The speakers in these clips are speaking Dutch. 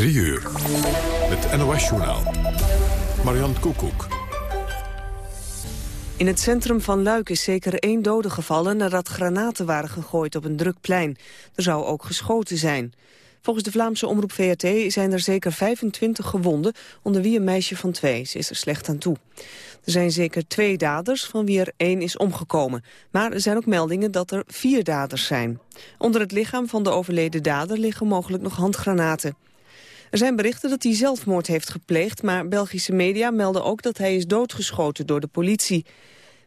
3 uur. Het NOS-journaal. Marian Koekoek. In het centrum van Luik is zeker één dode gevallen nadat granaten waren gegooid op een druk plein. Er zou ook geschoten zijn. Volgens de Vlaamse omroep VRT zijn er zeker 25 gewonden, onder wie een meisje van twee. Ze is er slecht aan toe. Er zijn zeker twee daders, van wie er één is omgekomen. Maar er zijn ook meldingen dat er vier daders zijn. Onder het lichaam van de overleden dader liggen mogelijk nog handgranaten. Er zijn berichten dat hij zelfmoord heeft gepleegd, maar Belgische media melden ook dat hij is doodgeschoten door de politie.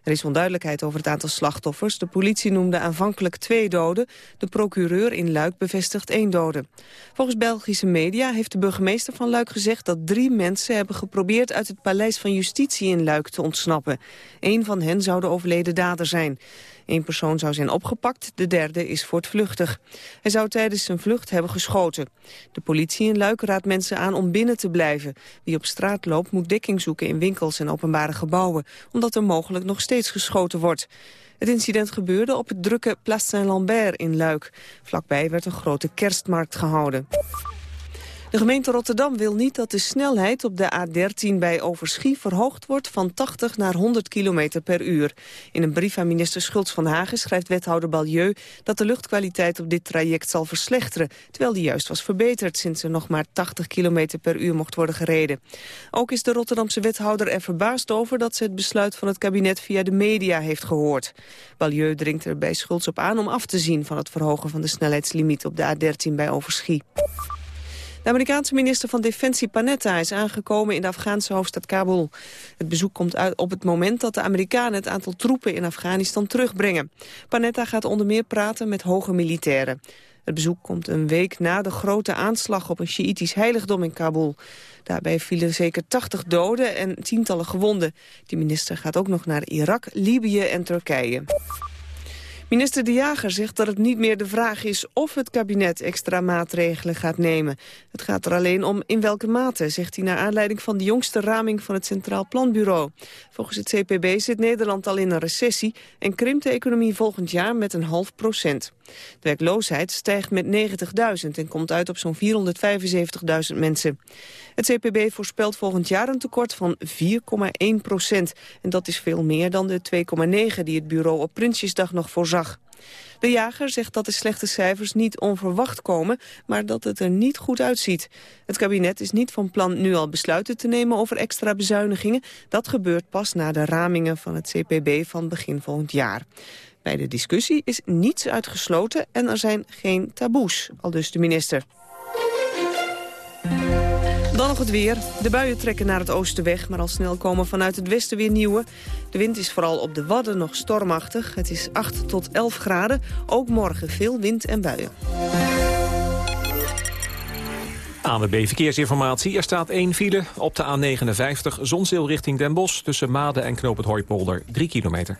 Er is onduidelijkheid over het aantal slachtoffers. De politie noemde aanvankelijk twee doden. De procureur in Luik bevestigt één dode. Volgens Belgische media heeft de burgemeester van Luik gezegd... dat drie mensen hebben geprobeerd uit het paleis van justitie in Luik te ontsnappen. Eén van hen zou de overleden dader zijn. Eén persoon zou zijn opgepakt, de derde is voortvluchtig. Hij zou tijdens zijn vlucht hebben geschoten. De politie in Luik raadt mensen aan om binnen te blijven. Wie op straat loopt moet dekking zoeken in winkels en openbare gebouwen... omdat er mogelijk nog steeds geschoten wordt. Het incident gebeurde op het drukke Place Saint-Lambert in Luik. Vlakbij werd een grote kerstmarkt gehouden. De gemeente Rotterdam wil niet dat de snelheid op de A13 bij Overschie verhoogd wordt van 80 naar 100 km per uur. In een brief aan minister Schultz van Hagen schrijft wethouder Balieu dat de luchtkwaliteit op dit traject zal verslechteren, terwijl die juist was verbeterd sinds er nog maar 80 km per uur mocht worden gereden. Ook is de Rotterdamse wethouder er verbaasd over dat ze het besluit van het kabinet via de media heeft gehoord. Balieu dringt er bij Schultz op aan om af te zien van het verhogen van de snelheidslimiet op de A13 bij Overschie. De Amerikaanse minister van Defensie Panetta is aangekomen in de Afghaanse hoofdstad Kabul. Het bezoek komt uit op het moment dat de Amerikanen het aantal troepen in Afghanistan terugbrengen. Panetta gaat onder meer praten met hoge militairen. Het bezoek komt een week na de grote aanslag op een Sjiïtisch heiligdom in Kabul. Daarbij vielen zeker 80 doden en tientallen gewonden. Die minister gaat ook nog naar Irak, Libië en Turkije. Minister De Jager zegt dat het niet meer de vraag is of het kabinet extra maatregelen gaat nemen. Het gaat er alleen om in welke mate, zegt hij naar aanleiding van de jongste raming van het Centraal Planbureau. Volgens het CPB zit Nederland al in een recessie en krimpt de economie volgend jaar met een half procent. De werkloosheid stijgt met 90.000 en komt uit op zo'n 475.000 mensen. Het CPB voorspelt volgend jaar een tekort van 4,1 procent. En dat is veel meer dan de 2,9 die het bureau op Prinsjesdag nog voorzag. De jager zegt dat de slechte cijfers niet onverwacht komen, maar dat het er niet goed uitziet. Het kabinet is niet van plan nu al besluiten te nemen over extra bezuinigingen. Dat gebeurt pas na de ramingen van het CPB van begin volgend jaar. Bij de discussie is niets uitgesloten en er zijn geen taboes, al dus de minister. Dan nog het weer. De buien trekken naar het oosten weg, maar al snel komen vanuit het westen weer nieuwe. De wind is vooral op de Wadden nog stormachtig. Het is 8 tot 11 graden. Ook morgen veel wind en buien. ANWB Verkeersinformatie. Er staat één file op de A59 Zonzeel richting Den Bosch... tussen Maden en Knoop het Hooipolder, 3 kilometer.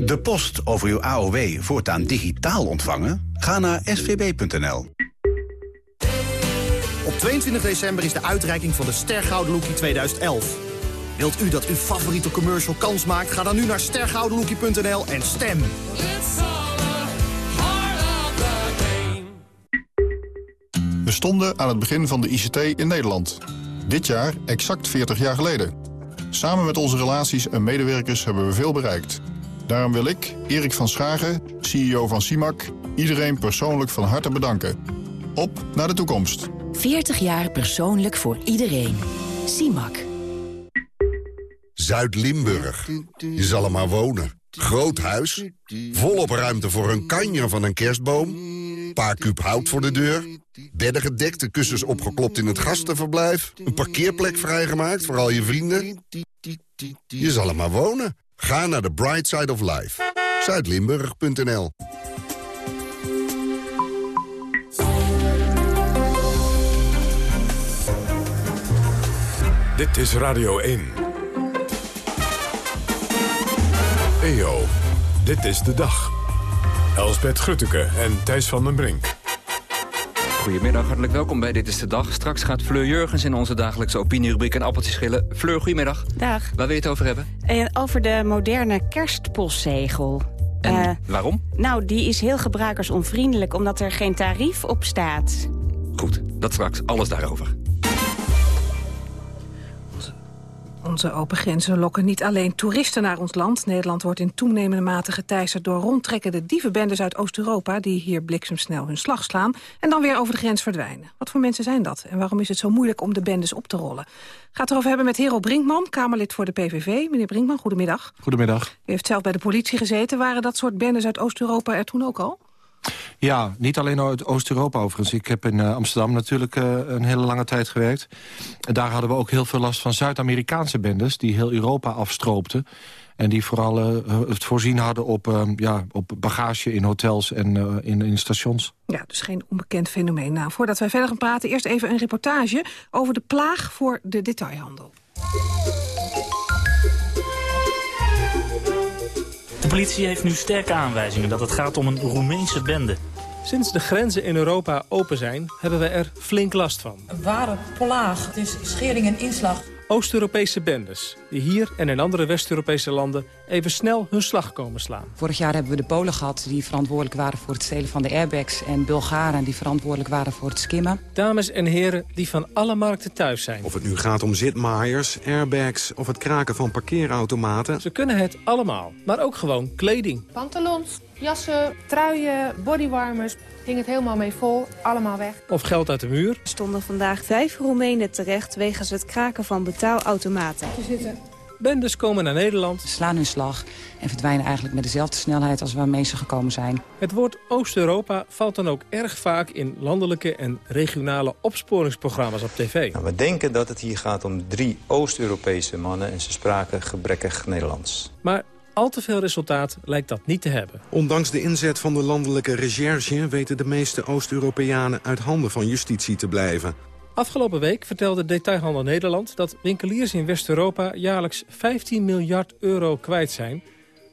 De post over uw AOW voortaan digitaal ontvangen? Ga naar svb.nl. Op 22 december is de uitreiking van de Stergouden 2011. Wilt u dat uw favoriete commercial kans maakt? Ga dan nu naar stergoudenlookie.nl en stem. We stonden aan het begin van de ICT in Nederland. Dit jaar exact 40 jaar geleden. Samen met onze relaties en medewerkers hebben we veel bereikt... Daarom wil ik, Erik van Schagen, CEO van CIMAC, iedereen persoonlijk van harte bedanken. Op naar de toekomst. 40 jaar persoonlijk voor iedereen. CIMAC. Zuid-Limburg. Je zal er maar wonen. Groot huis, volop ruimte voor een kanjer van een kerstboom... paar kuub hout voor de deur, bedden gedekt, de kussens opgeklopt in het gastenverblijf... een parkeerplek vrijgemaakt voor al je vrienden. Je zal er maar wonen. Ga naar de Bright Side of Life. Zuidlimburg.nl Dit is Radio 1. EO, dit is de dag. Elsbeth Grutteke en Thijs van den Brink. Goedemiddag, hartelijk welkom bij Dit is de Dag. Straks gaat Fleur Jurgens in onze dagelijkse opinierubriek een appeltje schillen. Fleur, goedemiddag. Dag. Waar wil je het over hebben? Uh, over de moderne kerstpostzegel. En uh, waarom? Nou, die is heel gebruikersonvriendelijk omdat er geen tarief op staat. Goed, dat straks. Alles daarover. Onze open grenzen lokken niet alleen toeristen naar ons land. Nederland wordt in toenemende mate geteisterd door rondtrekkende dievenbendes uit Oost-Europa... die hier bliksemsnel hun slag slaan en dan weer over de grens verdwijnen. Wat voor mensen zijn dat en waarom is het zo moeilijk om de bendes op te rollen? Gaat erover hebben met Hero Brinkman, Kamerlid voor de PVV. Meneer Brinkman, goedemiddag. Goedemiddag. U heeft zelf bij de politie gezeten. Waren dat soort bendes uit Oost-Europa er toen ook al? Ja, niet alleen uit Oost-Europa overigens. Ik heb in uh, Amsterdam natuurlijk uh, een hele lange tijd gewerkt. En daar hadden we ook heel veel last van Zuid-Amerikaanse bendes... die heel Europa afstroopten. En die vooral uh, het voorzien hadden op, ja, op bagage in hotels en in, in, stations. Ja, dus geen onbekend fenomeen. Nou, voordat wij verder gaan praten, eerst even een reportage... over de plaag voor de detailhandel. De politie heeft nu sterke aanwijzingen dat het gaat om een Roemeense bende. Sinds de grenzen in Europa open zijn, hebben we er flink last van. Een ware plaag. Het is schering en inslag. Oost-Europese bendes, die hier en in andere West-Europese landen even snel hun slag komen slaan. Vorig jaar hebben we de Polen gehad die verantwoordelijk waren voor het stelen van de airbags... en Bulgaren die verantwoordelijk waren voor het skimmen. Dames en heren die van alle markten thuis zijn. Of het nu gaat om zitmaaiers, airbags of het kraken van parkeerautomaten. Ze kunnen het allemaal, maar ook gewoon kleding. Pantalons, jassen, truien, bodywarmers... ging het helemaal mee vol, allemaal weg. Of geld uit de muur. Er stonden vandaag vijf Roemenen terecht... wegens het kraken van betaalautomaten. Bendes komen naar Nederland. Slaan hun slag en verdwijnen eigenlijk met dezelfde snelheid als waarmee ze gekomen zijn. Het woord Oost-Europa valt dan ook erg vaak in landelijke en regionale opsporingsprogramma's op tv. Nou, we denken dat het hier gaat om drie Oost-Europese mannen en ze spraken gebrekkig Nederlands. Maar al te veel resultaat lijkt dat niet te hebben. Ondanks de inzet van de landelijke recherche... weten de meeste Oost-Europeanen uit handen van justitie te blijven. Afgelopen week vertelde Detailhandel Nederland... dat winkeliers in West-Europa jaarlijks 15 miljard euro kwijt zijn...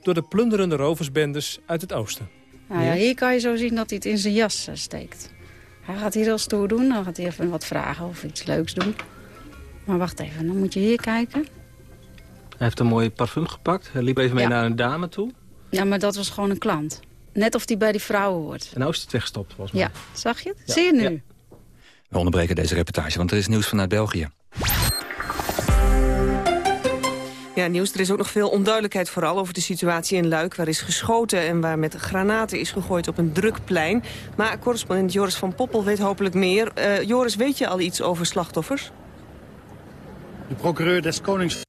door de plunderende roversbendes uit het oosten. Nou ja, hier kan je zo zien dat hij het in zijn jas steekt. Hij gaat hier heel stoer doen, dan gaat hij even wat vragen of iets leuks doen. Maar wacht even, dan moet je hier kijken. Hij heeft een mooi parfum gepakt. Hij liep even mee Ja. naar een dame toe. Ja, maar dat was gewoon een klant. Net of die bij die vrouwen hoort. En nou is het weggestopt, volgens mij. Ja, zag je het? Ja. Zie je nu? Ja. We onderbreken deze reportage, want er is nieuws vanuit België. Ja, nieuws. Er is ook nog veel onduidelijkheid vooral over de situatie in Luik... waar is geschoten en waar met granaten is gegooid op een druk plein. Maar correspondent Joris van Poppel weet hopelijk meer. Eh, Joris, weet je al iets over slachtoffers? De procureur des Konings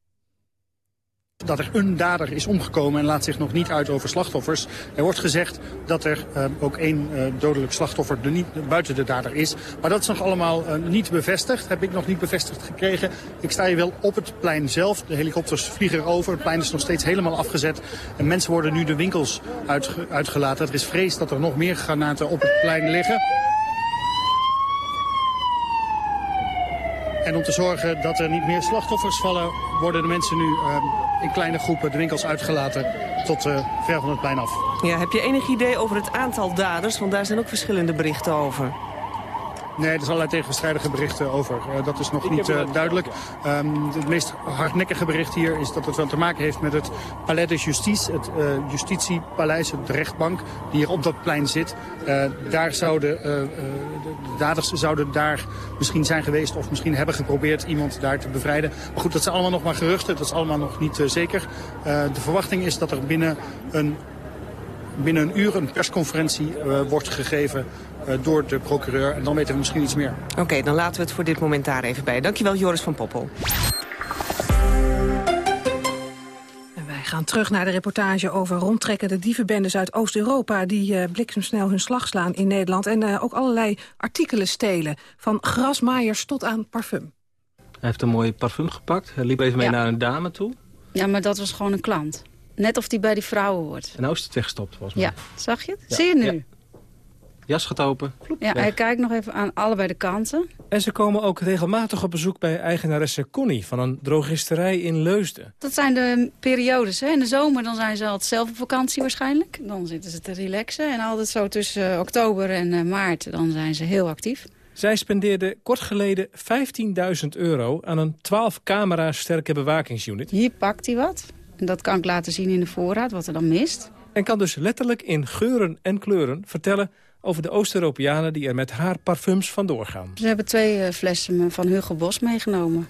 dat er een dader is omgekomen en laat zich nog niet uit over slachtoffers. Er wordt gezegd dat er uh, ook één uh, dodelijk slachtoffer er buiten de dader is. Maar dat is nog allemaal uh, niet bevestigd. Heb ik nog niet bevestigd gekregen. Ik sta hier wel op het plein zelf. De helikopters vliegen erover. Het plein is nog steeds helemaal afgezet. En mensen worden nu de winkels uitge uitgelaten. Er is vrees dat er nog meer granaten op het plein liggen. En om te zorgen dat er niet meer slachtoffers vallen, worden de mensen nu uh, in kleine groepen de winkels uitgelaten tot uh, ver van het plein af. Ja, heb je enig idee over het aantal daders? Want daar zijn ook verschillende berichten over. Nee, er zijn allerlei tegenstrijdige berichten over. Uh, dat is nog niet uh, duidelijk. Um, het meest hardnekkige bericht hier is dat het wel te maken heeft met het Palais de Justice. Het uh, justitiepaleis, de rechtbank, die hier op dat plein zit. daar zouden, de daders zouden daar misschien zijn geweest of misschien hebben geprobeerd iemand daar te bevrijden. Maar goed, dat zijn allemaal nog maar geruchten. Dat is allemaal nog niet zeker. de verwachting is dat er binnen een binnen een uur een persconferentie uh, wordt gegeven door de procureur. En dan weten we misschien iets meer. Oké, okay, dan laten we het voor dit moment daar even bij. Dankjewel Joris van Poppel. gaan terug naar de reportage over rondtrekkende dievenbendes uit Oost-Europa... die uh, bliksemsnel hun slag slaan in Nederland. En uh, ook allerlei artikelen stelen, van grasmaaiers tot aan parfum. Hij heeft een mooi parfum gepakt. Hij liep even mee Ja. naar een dame toe. Ja, maar dat was gewoon een klant. Net of die bij die vrouwen hoort. En nou is het weggestopt, volgens mij. Ja, zag je het? Ja. Zie je nu? Ja. Ja, Jas gaat open. hij weg. kijkt nog even aan allebei de kanten. En ze komen ook regelmatig op bezoek bij eigenaresse Connie... van een drogisterij in Leusden. Dat zijn de periodes. Hè? In de zomer dan zijn ze altijd zelf op vakantie waarschijnlijk. Dan zitten ze te relaxen. En altijd zo tussen eh, oktober en eh, maart dan zijn ze heel actief. Zij spendeerde kort geleden 15.000 euro aan een 12-camera sterke bewakingsunit. Hier pakt hij wat. En dat kan ik laten zien in de voorraad, wat er dan mist. En kan dus letterlijk in geuren en kleuren vertellen over de Oost-Europeanen... die er met haar parfums vandoor gaan. Ze hebben twee eh, flessen van Hugo Bos meegenomen.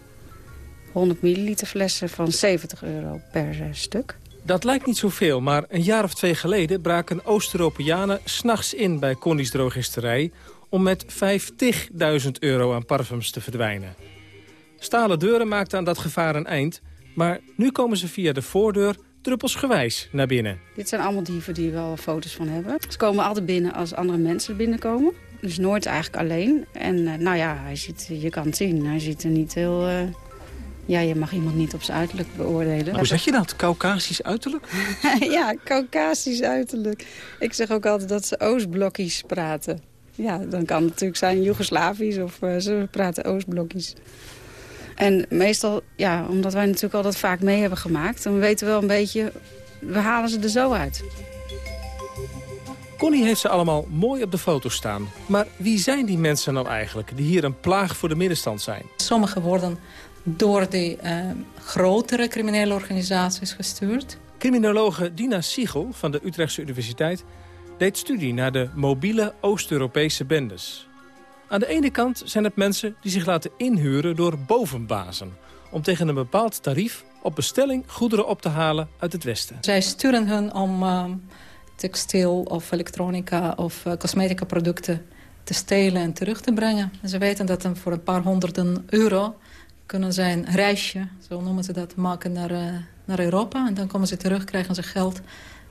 100 milliliter flessen van 70 euro per eh, stuk. Dat lijkt niet zoveel, maar een jaar of twee geleden... braken Oost-Europeanen s'nachts in bij Connie's drogisterij... om met 50.000 euro aan parfums te verdwijnen. Stalen deuren maakten aan dat gevaar een eind... maar nu komen ze via de voordeur druppelsgewijs naar binnen. Dit zijn allemaal dieven die wel foto's van hebben. Ze komen altijd binnen als andere mensen binnenkomen. Dus nooit eigenlijk alleen. En eh, nou ja, hij ziet, je kan het zien. Hij ziet er niet heel... eh, Ja, je mag iemand niet op zijn uiterlijk beoordelen. Hoe zeg je dat? Caucasisch uiterlijk? ja, Caucasisch uiterlijk. Ik zeg ook altijd dat ze Oostblokkies praten. Ja, dan kan het natuurlijk zijn Joegoslavisch of eh, ze praten Oostblokkies. En meestal, ja, omdat wij natuurlijk altijd vaak mee hebben gemaakt... dan weten we wel een beetje, we halen ze er zo uit. Connie heeft ze allemaal mooi op de foto staan. Maar wie zijn die mensen nou eigenlijk die hier een plaag voor de middenstand zijn? Sommigen worden door de eh, grotere criminele organisaties gestuurd. Criminologe Dina Siegel van de Utrechtse Universiteit deed studie naar de mobiele Oost-Europese bendes. Aan de ene kant zijn het mensen die zich laten inhuren door bovenbazen... om tegen een bepaald tarief op bestelling goederen op te halen uit het Westen. Zij sturen hun om eh, textiel of elektronica of uh, cosmetica producten te stelen en terug te brengen. En ze weten dat dan voor een paar honderden euro kunnen zij een reisje, zo noemen ze dat, maken naar, uh, naar Europa. En dan komen ze terug, krijgen ze geld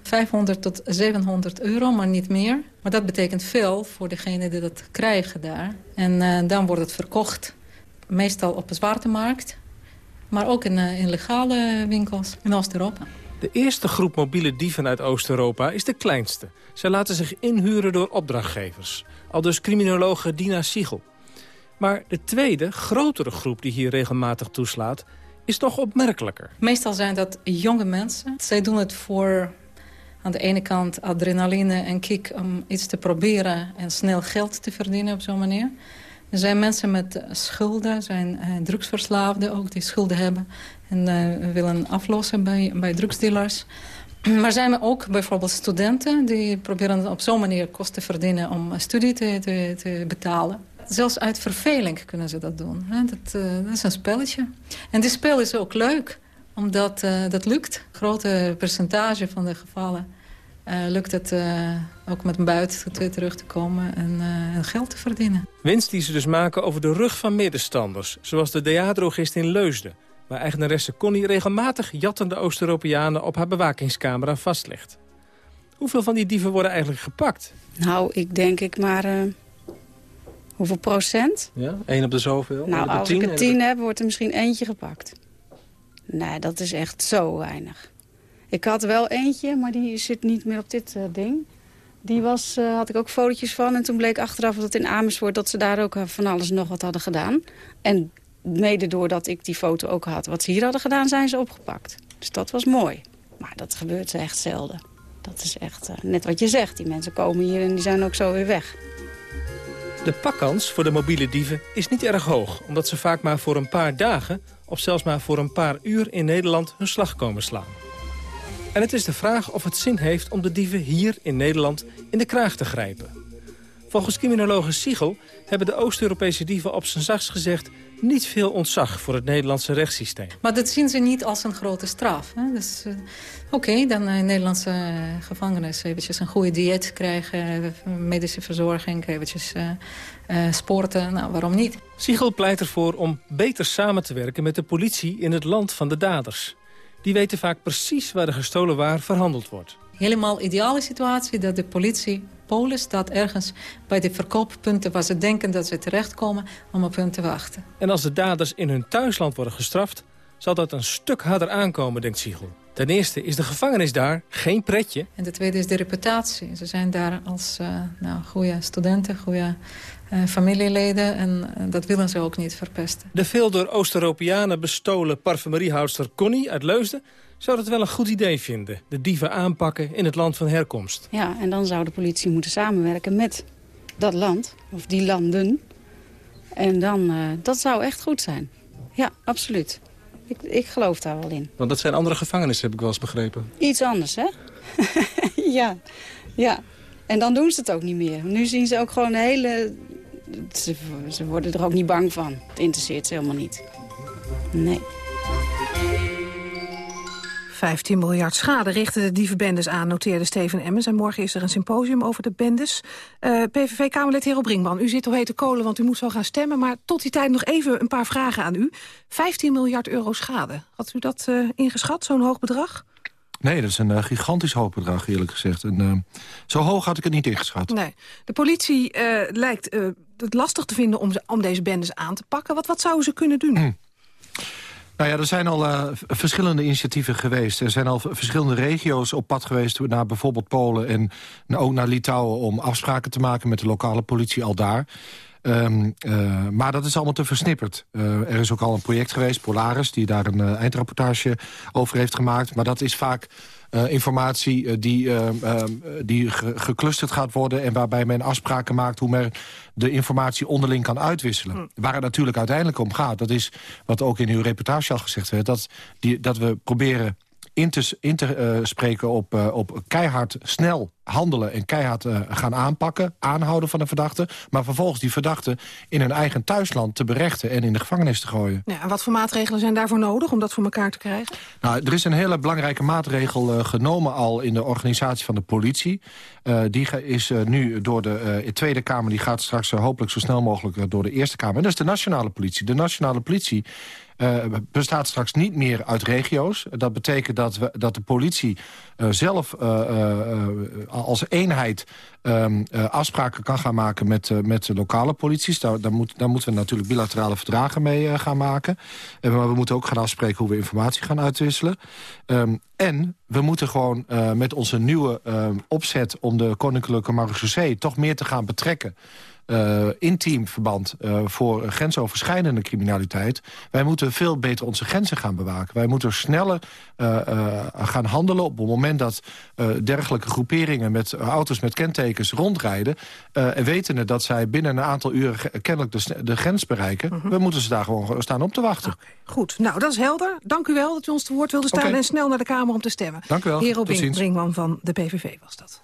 500 tot 700 euro, maar niet meer. Maar dat betekent veel voor degenen die dat krijgen daar. En uh, dan wordt het verkocht, meestal op de zwarte markt... maar ook in, uh, in legale winkels in Oost-Europa. De eerste groep mobiele dieven uit Oost-Europa is de kleinste. Zij laten zich inhuren door opdrachtgevers. Al dus criminologe Dina Siegel. Maar de tweede, grotere groep die hier regelmatig toeslaat... is toch opmerkelijker. Meestal zijn dat jonge mensen. Zij doen het voor aan de ene kant adrenaline en kick om iets te proberen... en snel geld te verdienen op zo'n manier. Er zijn mensen met schulden, zijn uh, drugsverslaafden ook die schulden hebben... en uh, willen aflossen bij, bij drugsdealers. Maar zijn er ook bijvoorbeeld studenten... die proberen op zo'n manier kosten te verdienen om studie te, te, betalen. Zelfs uit verveling kunnen ze dat doen. Dat, uh, dat is een spelletje. En dit spel is ook leuk, omdat dat lukt. Een grote percentage van de gevallen uh, lukt het uh, ook met buit terug te komen en uh, geld te verdienen. Winst die ze dus maken over de rug van middenstanders. Zoals de DA-drogist in Leusden. Waar eigenaresse Connie regelmatig jattende Oost-Europeanen op haar bewakingscamera vastlegt. Hoeveel van die dieven worden eigenlijk gepakt? Nou, ik denk ik maar... Uh, hoeveel procent? Ja, één op de zoveel? Nou, als tien, ik er tien heb, wordt er misschien eentje gepakt. Nee, dat is echt zo weinig. Ik had wel eentje, maar die zit niet meer op dit uh, ding. Die was, uh, had ik ook fotootjes van. En toen bleek achteraf dat in Amersfoort... dat ze daar ook van alles nog wat hadden gedaan. En mede doordat ik die foto ook had... wat ze hier hadden gedaan, zijn ze opgepakt. Dus dat was mooi. Maar dat gebeurt echt zelden. Dat is echt net wat je zegt. Die mensen komen hier en die zijn ook zo weer weg. De pakkans voor de mobiele dieven is niet erg hoog... omdat ze vaak maar voor een paar dagen... of zelfs maar voor een paar uur in Nederland hun slag komen slaan. En het is de vraag of het zin heeft om de dieven hier in Nederland in de kraag te grijpen. Volgens criminologe Siegel hebben de Oost-Europese dieven op zijn zachts gezegd... niet veel ontzag voor het Nederlandse rechtssysteem. Maar dat zien ze niet als een grote straf. Hè? Dus, uh, Oké, okay, dan in Nederlandse uh, gevangenis eventjes een goede dieet krijgen... medische verzorging, eventjes uh, sporten, nou waarom niet? Siegel pleit ervoor om beter samen te werken met de politie in het land van de daders... Die weten vaak precies waar de gestolen waar verhandeld wordt. Helemaal ideale situatie dat de politie Polen staat ergens bij de verkooppunten... waar ze denken dat ze terechtkomen om op hun te wachten. En als de daders in hun thuisland worden gestraft... zal dat een stuk harder aankomen, denkt Siegel. Ten eerste is de gevangenis daar geen pretje. En de tweede is de reputatie. Ze zijn daar als uh, nou, goede studenten, goede uh, familieleden. En uh, dat willen ze ook niet verpesten. De veel door Oost-Europeanen bestolen parfumeriehoudster Connie uit Leusden zou dat wel een goed idee vinden. De dieven aanpakken in het land van herkomst. Ja, en dan zou de politie moeten samenwerken met dat land, of die landen. En dan, uh, dat zou echt goed zijn. Ja, absoluut. Ik, ik geloof daar wel in. Want dat zijn andere gevangenissen, heb ik wel eens begrepen. Iets anders, hè? ja, ja. En dan doen ze het ook niet meer. Nu zien ze ook gewoon een hele... Ze, ze worden er ook niet bang van. Het interesseert ze helemaal niet. Nee. 15 miljard schade richten de dievenbendes aan, noteerde Steven Emmens. En morgen is er een symposium over de bendes. Uh, PVV-Kamerlid Hero Brinkman, u zit op hete kolen, want u moet zo gaan stemmen. Maar tot die tijd nog even een paar vragen aan u. 15 miljard euro schade. Had u dat uh, ingeschat, zo'n hoog bedrag? Nee, dat is een uh, gigantisch hoog bedrag, eerlijk gezegd. En, uh, zo hoog had ik het niet ingeschat. Nee. De politie uh, lijkt het lastig te vinden om, ze, om deze bendes aan te pakken. Wat, wat zouden ze kunnen doen? Hm. Nou ja, er zijn al uh, verschillende initiatieven geweest. Er zijn al verschillende regio's op pad geweest... naar bijvoorbeeld Polen en ook naar Litouwen... om afspraken te maken met de lokale politie al daar. Um, uh, maar dat is allemaal te versnipperd. Uh, er is ook al een project geweest, Polaris... die daar een eindrapportage over heeft gemaakt. Maar dat is vaak uh, informatie uh, die, uh, die ge geclusterd gaat worden... en waarbij men afspraken maakt hoe men de informatie onderling kan uitwisselen. Hm. Waar het natuurlijk uiteindelijk om gaat, dat is wat ook in uw reportage al gezegd werd... dat, die, dat we proberen in te, in te uh, spreken op, uh, op keihard snel handelen en keihard uh, gaan aanpakken, aanhouden van de verdachte... maar vervolgens die verdachte in hun eigen thuisland te berechten en in de gevangenis te gooien. Ja, en wat voor maatregelen zijn daarvoor nodig om dat voor elkaar te krijgen? Nou, er is een hele belangrijke maatregel genomen al in de organisatie van de politie. die is nu door de Tweede Kamer, die gaat straks hopelijk zo snel mogelijk door de Eerste Kamer. En dat is de nationale politie. De nationale politie uh, bestaat straks niet meer uit regio's. Dat betekent dat, we, dat de politie uh, zelf uh, als eenheid um, afspraken kan gaan maken met, met de lokale polities. Daar, daar, moet, moeten we natuurlijk bilaterale verdragen mee gaan maken. maar we moeten ook gaan afspreken hoe we informatie gaan uitwisselen. Um, en we moeten gewoon met onze nieuwe opzet om de Koninklijke Marechaussee toch meer te gaan betrekken uh, intiem verband uh, voor grensoverschrijdende criminaliteit. Wij moeten veel beter onze grenzen gaan bewaken. Wij moeten sneller uh, gaan handelen op het moment dat dergelijke groeperingen... met auto's met kentekens rondrijden... en wetende dat zij binnen een aantal uren kennelijk de, de grens bereiken... -hmm. we moeten ze daar gewoon staan op te wachten. Okay, goed, nou dat is helder. Dank u wel dat u ons te woord wilde staan... Okay. en snel naar de Kamer om te stemmen. Dank u wel. Hero Brinkman van de PVV was dat.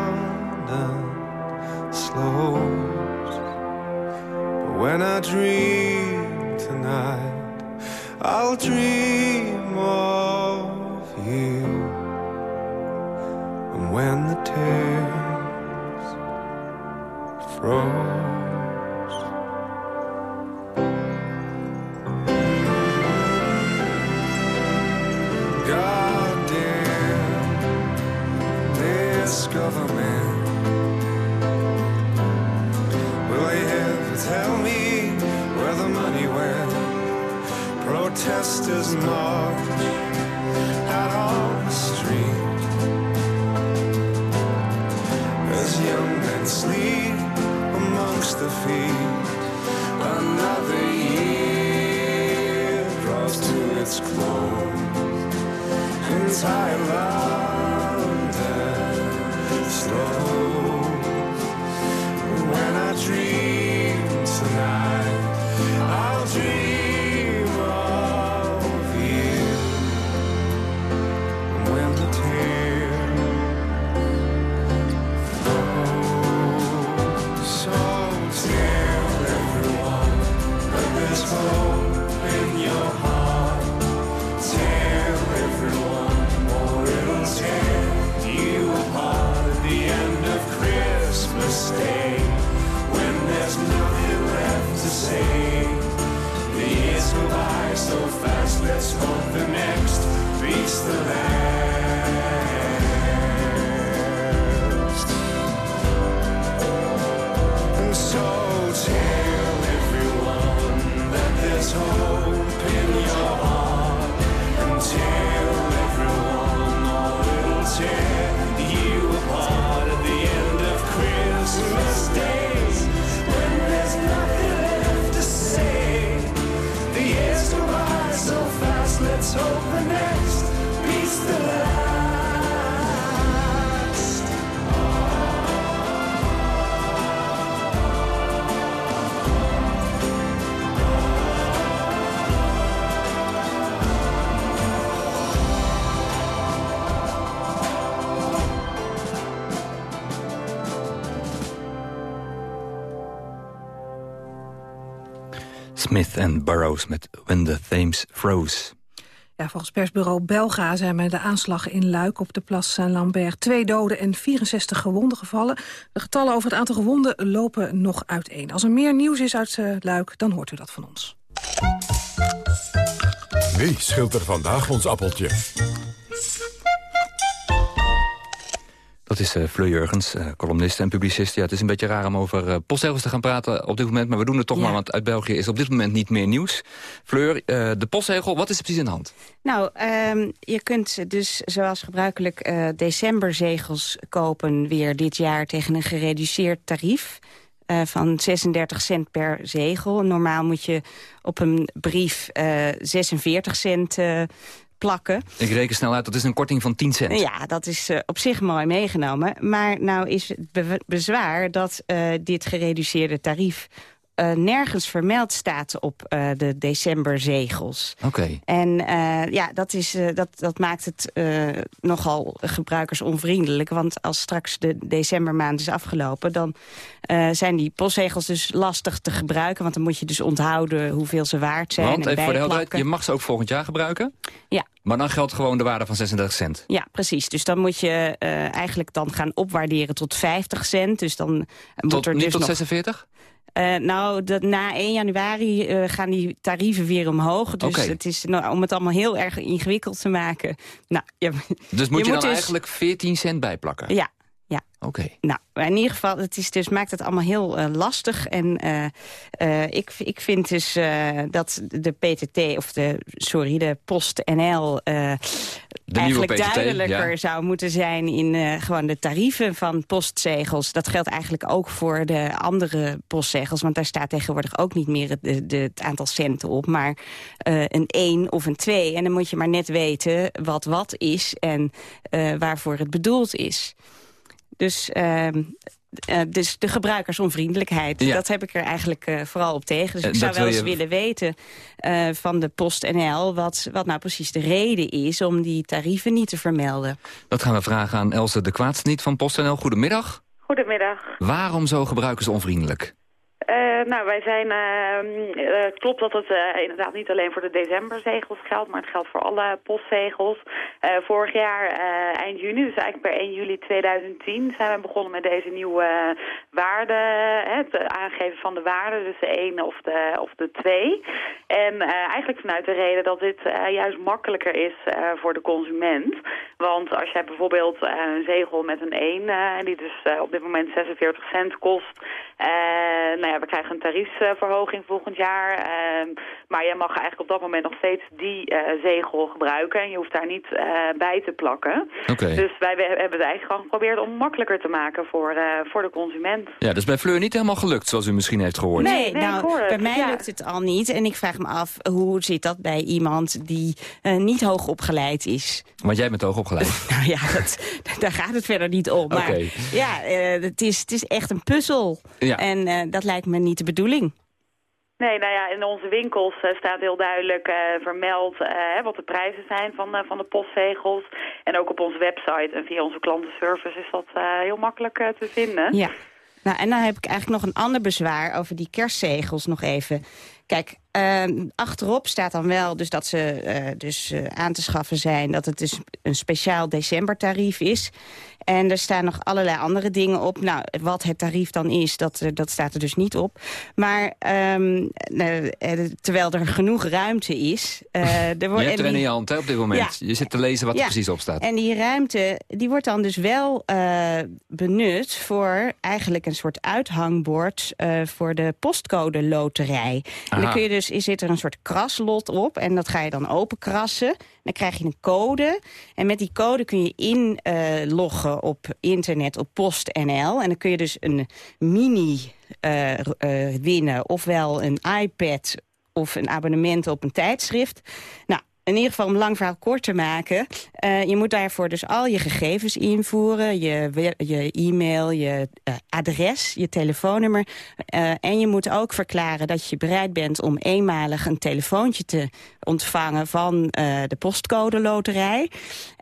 Smith en Burroughs met When the Thames Froze. Ja, volgens persbureau Belga zijn bij de aanslag in Luik op de Plas Saint-Lambert twee doden en 64 gewonden gevallen. De getallen over het aantal gewonden lopen nog uiteen. Als er meer nieuws is uit eh, Luik, dan hoort u dat van ons. Wie schilt er vandaag ons appeltje? Dat is uh, Fleur Jurgens, uh, columnist en publicist. Ja, het is een beetje raar om over uh, postzegels te gaan praten op dit moment... maar we doen het toch Ja. maar, want uit België is op dit moment niet meer nieuws. Fleur, eh, de postzegel, wat is er precies aan de hand? Nou, ehm, je kunt dus zoals gebruikelijk eh, decemberzegels kopen weer dit jaar tegen een gereduceerd tarief. eh, van 36 cent per zegel. Normaal moet je op een brief eh, 46 cent eh, plakken. Ik reken snel uit, dat is een korting van 10 cent. Ja, dat is eh, op zich mooi meegenomen. Maar nou is het be- bezwaar dat eh, dit gereduceerde tarief... eh, nergens vermeld staat op eh, de decemberzegels. Oké. En eh, ja, dat, is, dat, dat maakt het nogal gebruikersonvriendelijk. Want als straks de decembermaand is afgelopen... dan zijn die postzegels dus lastig te gebruiken. Want dan moet je dus onthouden hoeveel ze waard zijn. Want, en even voor de helderheid, bijplakken. je mag ze ook volgend jaar gebruiken. Ja. Maar dan geldt gewoon de waarde van 36 cent. Ja, precies. Dus dan moet je eigenlijk dan gaan opwaarderen tot 50 cent. Dus dan moet Tot, er niet dus tot nog... 46? Eh, nou, dat, na 1 januari eh, gaan die tarieven weer omhoog. Dus het is nou, om het allemaal heel erg ingewikkeld te maken. Nou, Dus moet je, dan dus- eigenlijk 14 cent bijplakken? Ja, Oké. Nou, in ieder geval, het is dus, maakt het allemaal heel eh, lastig. En eh, eh, ik, ik vind dus dat de PTT, of de, sorry, de PostNL... eh eigenlijk PTT, duidelijker ja. zou moeten zijn in gewoon de tarieven van postzegels. Dat geldt eigenlijk ook voor de andere postzegels. Want daar staat tegenwoordig ook niet meer het, de, de- het aantal centen op. Maar een 1 of een 2. En dan moet je maar net weten wat wat is en waarvoor het bedoeld is. Dus, ehm, eh, dus de gebruikersonvriendelijkheid, Ja. dat heb ik er eigenlijk eh, vooral op tegen. Dus Eh, ik zou wel eens je- willen weten eh, van de PostNL... Wat, wat nou precies de reden is om die tarieven niet te vermelden. Dat gaan we vragen aan Else de Kwaadsniet van PostNL. Goedemiddag. Goedemiddag. Waarom zo gebruikersonvriendelijk? Eh, nou, wij zijn, ehm, eh, klopt dat het eh, inderdaad niet alleen voor de decemberzegels geldt, maar het geldt voor alle postzegels. Vorig jaar, eind juni, dus eigenlijk per 1 juli 2010, zijn we begonnen met deze nieuwe waarde, het aangeven van de waarde, dus de 1 of de, of de 2. En eigenlijk vanuit de reden dat dit juist makkelijker is voor de consument. Want als jij bijvoorbeeld een zegel met een 1, eh, die dus op dit moment 46 cent kost, Eh, nou ja, we krijgen een tariefverhoging volgend jaar. Ehm, maar je mag eigenlijk op dat moment nog steeds die eh, zegel gebruiken. En je hoeft daar niet eh, bij te plakken. Oké. Dus wij we- hebben het eigenlijk gewoon geprobeerd om makkelijker te maken voor, eh, voor de consument. Ja, dat is bij Fleur niet helemaal gelukt, zoals u misschien heeft gehoord. Nee, nou, bij mij ja. lukt het al niet. En ik vraag me af, hoe zit dat bij iemand die eh, niet hoog opgeleid is? Want jij bent hoog opgeleid. Nou ja, dat, daar gaat het verder niet om. Maar Oké. ja, eh, het, is, het is echt een puzzel. Ja. En eh, dat lijkt me niet de bedoeling. Nee, nou ja, in onze winkels eh, staat heel duidelijk eh, vermeld eh, wat de prijzen zijn van, van de postzegels. En ook op onze website en via onze klantenservice is dat heel makkelijk te vinden. Ja. Nou, en dan heb ik eigenlijk nog een ander bezwaar over die kerstzegels nog even. Kijk, eh, achterop staat dan wel dus dat ze dus, aan te schaffen zijn... dat het dus een speciaal decembertarief is. En er staan nog allerlei andere dingen op. Nou, wat het tarief dan is, dat, eh, dat staat er dus niet op. Maar ehm, eh, eh, terwijl er genoeg ruimte is... eh, er Je wordt- hebt en er in die- je hand hè, op dit moment. Je zit te lezen wat Ja. er precies op staat. En die ruimte die wordt dan dus wel benut voor eigenlijk een soort uithangbord voor de postcode loterij. En dan kun je dus, zit er een soort kraslot op en dat ga je dan openkrassen. Dan krijg je een code en met die code kun je inloggen op internet op PostNL. En dan kun je dus een mini eh, winnen, ofwel een iPad of een abonnement op een tijdschrift. Nou, in ieder geval om lang verhaal kort te maken. eh, je moet daarvoor dus al je gegevens invoeren. Je, je e-mail, je adres, je telefoonnummer. en je moet ook verklaren dat je bereid bent om eenmalig een telefoontje te ontvangen van de postcode loterij.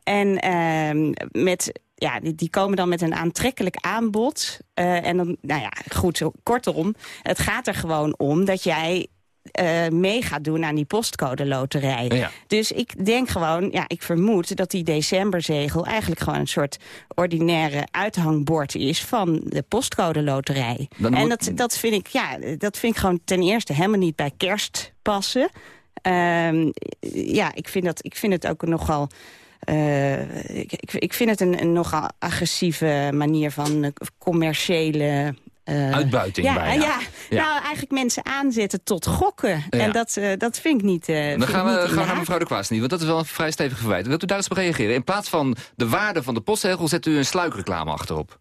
En ehm, met ja, die, die komen dan met een aantrekkelijk aanbod. Eh, en dan, nou ja, goed, kortom, het gaat er gewoon om dat jij eh, mee gaat doen aan die postcode loterij. Ja. Dus ik denk gewoon, ja, ik vermoed dat die decemberzegel eigenlijk gewoon een soort ordinaire uithangbord is van de postcode loterij. Dan en moet- dat, dat vind ik, ja, dat vind ik gewoon ten eerste helemaal niet bij kerst passen. Ehm, ja, ik vind, dat, ik vind het ook nogal... eh, ik, ik, ik vind het een, een nogal agressieve manier van eh, commerciële... eh, Uitbuiting ja, bijna. Ja, Ja. nou eigenlijk mensen aanzetten tot gokken. Ja. En dat, dat vind ik niet vind Dan gaan we, gaan naar mevrouw de Kwaas niet, want dat is wel een vrij stevig verwijt. Wilt u daar eens op reageren? In plaats van de waarde van de postzegel zet u een sluikreclame achterop.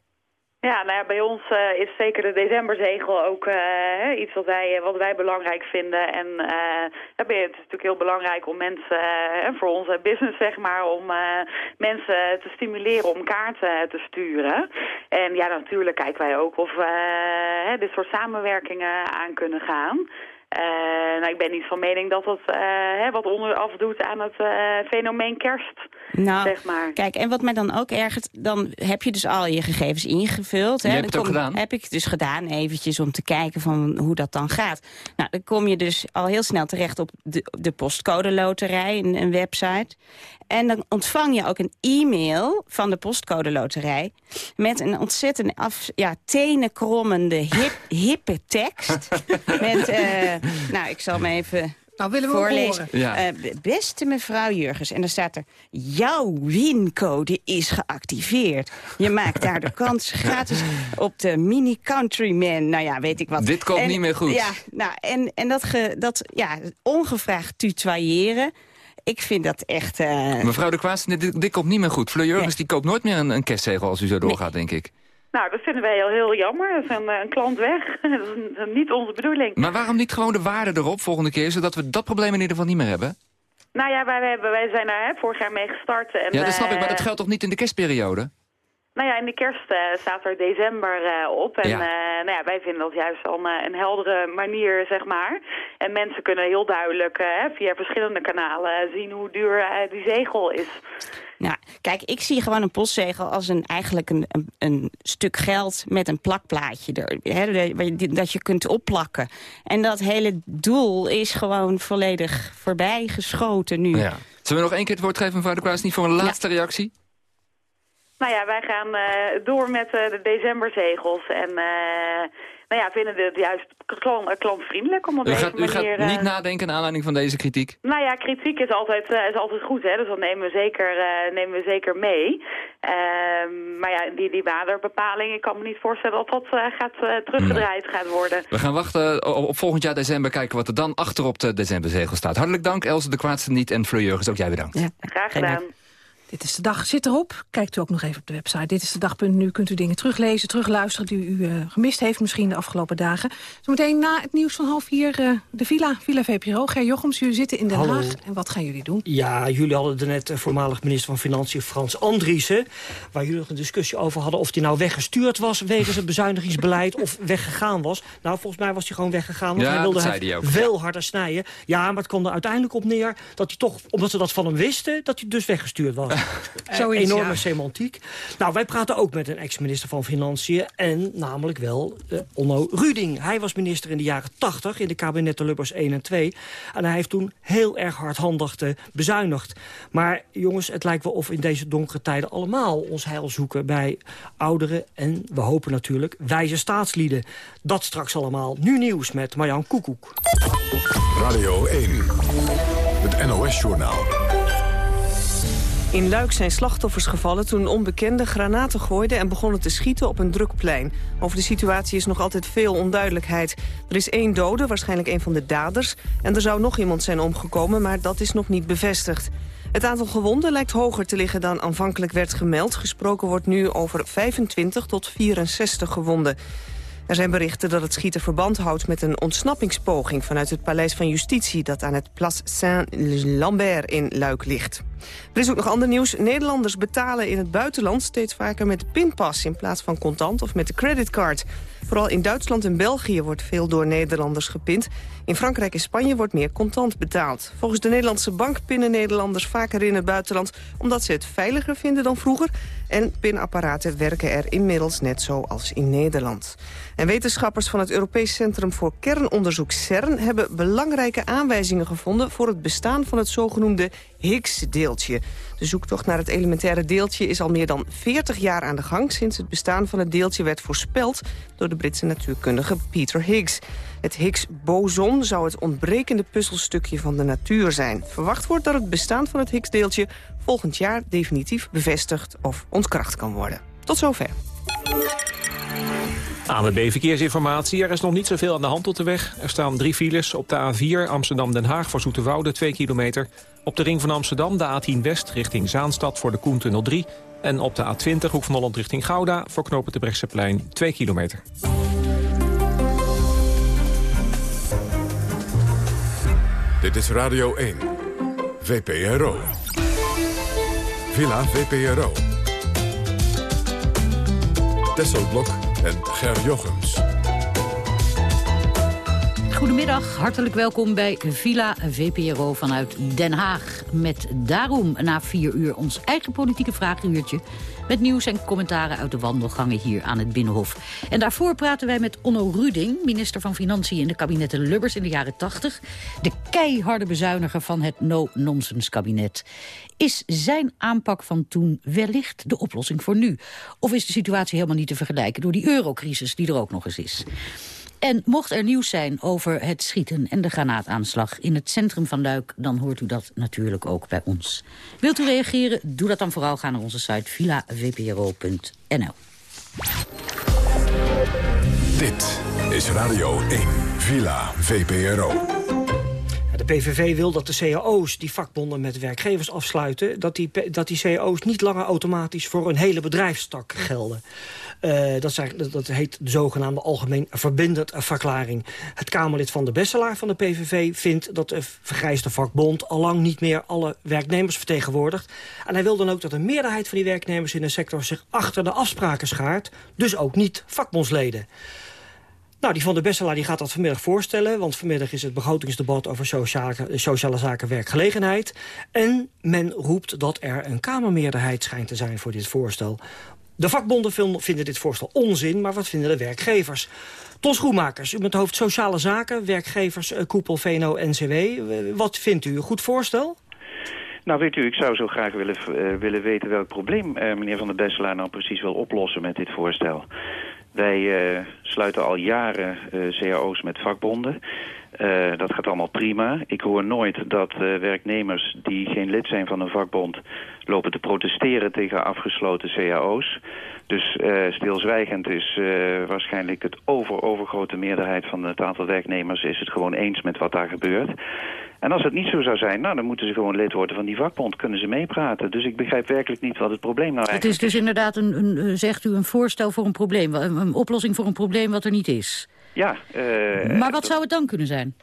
Ja, nou ja, bij ons eh, is zeker de decemberzegel ook eh, iets wat wij, wat wij belangrijk vinden. En eh, het is natuurlijk heel belangrijk om mensen, eh, voor onze business zeg maar, om mensen te stimuleren om kaarten te sturen. En ja, natuurlijk kijken wij ook of we dit soort samenwerkingen aan kunnen gaan. Nou, ik ben niet van mening dat hè, wat onderaf doet aan het fenomeen kerst, Nou, zeg maar. kijk, en wat mij dan ook ergert, dan heb je dus al je gegevens ingevuld. Je hè. hebt Dan het ook gedaan? Heb ik dus gedaan, eventjes om te kijken van hoe dat dan gaat. Nou, dan kom je dus al heel snel terecht op de, de postcode loterij, een, een website. En dan ontvang je ook een e-mail van de postcode loterij... met een ontzettend af, ja, tenenkrommende, hip, hippe tekst. met, eh, nou, ik zal me even Nou, willen we ook voorlezen. horen. Ja. Eh, beste mevrouw Jurgens, en dan staat er... jouw wincode is geactiveerd. Je maakt daar de kans gratis op de Mini Countryman. Nou ja, weet ik wat. Dit komt En- niet meer goed. Ja, nou, en, en dat, ge, dat ja, ongevraagd tutoyeren... ik vind dat echt... eh, Mevrouw de Kwaas, dit, dit komt niet meer goed. Fleur Jurgens die koopt nooit meer een, een kerstzegel als u zo doorgaat, denk ik. Nou, dat vinden wij heel, heel jammer. Dat is een, eh, een klant weg. dat is een- niet onze bedoeling. Maar waarom niet gewoon de waarde erop volgende keer... zodat we dat probleem in ieder geval niet meer hebben? Nou ja, wij, zijn daar hè, vorig jaar mee gestart. En, Ja, dat snap ik, maar eh, dat geldt toch niet in de kerstperiode? Nou ja, in de kerst eh, staat er december eh, op. En Ja. eh, nou ja, wij vinden dat juist al een, eh, een heldere manier, zeg maar. En mensen kunnen heel duidelijk eh, via verschillende kanalen zien hoe duur eh, die zegel is. Nou, kijk, ik zie gewoon een postzegel als een, eigenlijk een, een, een stuk geld met een plakplaatje. Er, hè, dat- dat je kunt opplakken. En dat hele doel is gewoon volledig voorbij geschoten nu. Ja. Zullen we nog één keer het woord geven, mevrouw de Kwaas, niet voor een laatste reactie? Nou ja, wij gaan eh, door met eh, de decemberzegels. En eh, nou ja, vinden het juist klantvriendelijk om op U deze gaat, u gaat manier... eh, niet nadenken naar aanleiding van deze kritiek? Nou ja, kritiek is altijd, eh, is altijd goed, hè? dus dat nemen we zeker, eh, nemen we zeker mee. Ehm, maar ja, die, die waterbepaling, ik kan me niet voorstellen dat dat eh, gaat, eh, teruggedraaid gaat worden. We gaan wachten op, op volgend jaar december, kijken wat er dan achter op de decemberzegel staat. Hartelijk dank, Else de Kwaadste niet en Fleur Jurgens, ook jij bedankt. Graag gedaan. Dit is de dag zit erop. Kijkt u ook nog even op de website. Dit is de dag.nu. Kunt u dingen teruglezen, terugluisteren die u eh, gemist heeft misschien de afgelopen dagen. Zometeen na het nieuws van half vier eh, de Villa, Villa VPRO. Ger Jochems, jullie zitten in Den Hallo. Haag. En wat gaan jullie doen? Ja, jullie hadden er net eh, voormalig minister van Financiën Frans Andriessen... waar jullie nog een discussie over hadden of hij nou weggestuurd was... wegens het bezuinigingsbeleid of weggegaan was. Nou, volgens mij was hij gewoon weggegaan, want Ja, hij wilde dat het zei hij ook. veel harder snijden. Ja, maar het kwam er uiteindelijk op neer dat hij toch, omdat ze dat van hem wisten... dat hij dus weggestuurd was. Eh, Zoiets, Enorme ja. semantiek. Nou, wij praten ook met een ex-minister van Financiën... en namelijk wel eh, Onno Ruding. Hij was minister in de jaren 80 in de kabinetten Lubbers 1 en 2. En hij heeft toen heel erg hardhandig eh, bezuinigd. Maar jongens, het lijkt wel of in deze donkere tijden... allemaal ons heil zoeken bij ouderen en, we hopen natuurlijk, wijze staatslieden. Dat straks allemaal. Nu nieuws met Marjan Koekoek. Radio 1, het NOS-journaal. In Luik zijn slachtoffers gevallen toen onbekenden granaten gooiden... en begonnen te schieten op een druk plein. Over de situatie is nog altijd veel onduidelijkheid. Er is één dode, waarschijnlijk een van de daders... en er zou nog iemand zijn omgekomen, maar dat is nog niet bevestigd. Het aantal gewonden lijkt hoger te liggen dan aanvankelijk werd gemeld. Gesproken wordt nu over 25 tot 64 gewonden. Er zijn berichten dat het schieten verband houdt met een ontsnappingspoging... vanuit het Paleis van Justitie dat aan het Place Saint-Lambert in Luik ligt. Er is ook nog ander nieuws. Nederlanders betalen in het buitenland steeds vaker met pinpas... in plaats van contant of met de creditcard. Vooral in Duitsland en België wordt veel door Nederlanders gepind. In Frankrijk en Spanje wordt meer contant betaald. Volgens de Nederlandse bank pinnen Nederlanders vaker in het buitenland... omdat ze het veiliger vinden dan vroeger. En pinapparaten werken er inmiddels net zo als in Nederland. En wetenschappers van het Europees Centrum voor Kernonderzoek CERN... hebben belangrijke aanwijzingen gevonden voor het bestaan van het zogenoemde Higgs-deeltje. De zoektocht naar het elementaire deeltje is al meer dan 40 jaar aan de gang... sinds het bestaan van het deeltje werd voorspeld door de Britse natuurkundige Peter Higgs. Het Higgs-boson zou het ontbrekende puzzelstukje van de natuur zijn. Verwacht wordt dat het bestaan van het Higgs-deeltje volgend jaar definitief bevestigd of ontkracht kan worden. Tot zover. ANWB Verkeersinformatie. Er is nog niet zoveel aan de hand op de weg. Er staan drie files op de A4 Amsterdam-Den Haag voor Zoeterwoude 2 kilometer. Op de ring van Amsterdam de A10 West richting Zaanstad voor de Koentunnel 3. En op de A20 Hoek van Holland richting Gouda voor knopen de Brechtseplein 2 kilometer. Dit is Radio 1, VPRO. Villa VPRO. Tesselblok en Ger Jochems. Goedemiddag, hartelijk welkom bij Villa VPRO vanuit Den Haag. Met daarom na vier uur ons eigen politieke vragenuurtje... met nieuws en commentaren uit de wandelgangen hier aan het Binnenhof. En daarvoor praten wij met Onno Ruding, minister van Financiën... in de kabinetten Lubbers in de jaren 80. De keiharde bezuiniger van het no-nonsense kabinet. Is zijn aanpak van toen wellicht de oplossing voor nu? Of is de situatie helemaal niet te vergelijken... door die eurocrisis die er ook nog eens is? En mocht er nieuws zijn over het schieten en de granaataanslag in het centrum van Luik... dan hoort u dat natuurlijk ook bij ons. Wilt u reageren? Doe dat dan vooral. Ga naar onze site villavpro.nl. Dit is Radio 1, Villa VPRO. De PVV wil dat de cao's die vakbonden met werkgevers afsluiten... dat die, dat die cao's niet langer automatisch voor een hele bedrijfstak gelden. Dat, is dat, dat heet de zogenaamde algemeen verbindend verklaring. Het Kamerlid van de Besselaar van de PVV vindt dat de vergrijsde vakbond... allang niet meer alle werknemers vertegenwoordigt. En hij wil dan ook dat een meerderheid van die werknemers in de sector... zich achter de afspraken schaart, dus ook niet vakbondsleden. Nou, die van de Besselaar die gaat dat vanmiddag voorstellen... want vanmiddag is het begrotingsdebat over sociale, sociale zaken werkgelegenheid. En men roept dat er een Kamermeerderheid schijnt te zijn voor dit voorstel. De vakbonden vinden dit voorstel onzin, maar wat vinden de werkgevers? Ton Schoenmakers, u bent hoofd Sociale Zaken, werkgevers, eh, koepel VNO-NCW. Wat vindt u? Een goed voorstel? Nou, weet u, ik zou zo graag willen, uh, willen weten welk probleem meneer Van der Besselaar nou precies wil oplossen met dit voorstel. Wij sluiten al jaren cao's met vakbonden. Uh, dat gaat allemaal prima. Ik hoor nooit dat werknemers die geen lid zijn van een vakbond... lopen te protesteren tegen afgesloten cao's. Dus stilzwijgend is waarschijnlijk het over overgrote meerderheid van het aantal werknemers... is het gewoon eens met wat daar gebeurt. En als het niet zo zou zijn, nou, dan moeten ze gewoon lid worden van die vakbond. Kunnen ze meepraten. Dus ik begrijp werkelijk niet wat het probleem nou eigenlijk is. Het is dus inderdaad, een, een, zegt u, een voorstel voor een probleem. Een, een, oplossing voor een probleem wat er niet is. Ja. Uh, maar wat zou het dan kunnen zijn?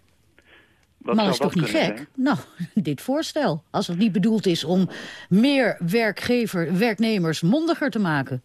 Wat maar dat is toch niet gek? Zijn? Nou, dit voorstel. Als het niet bedoeld is om meer werkgever, werknemers mondiger te maken.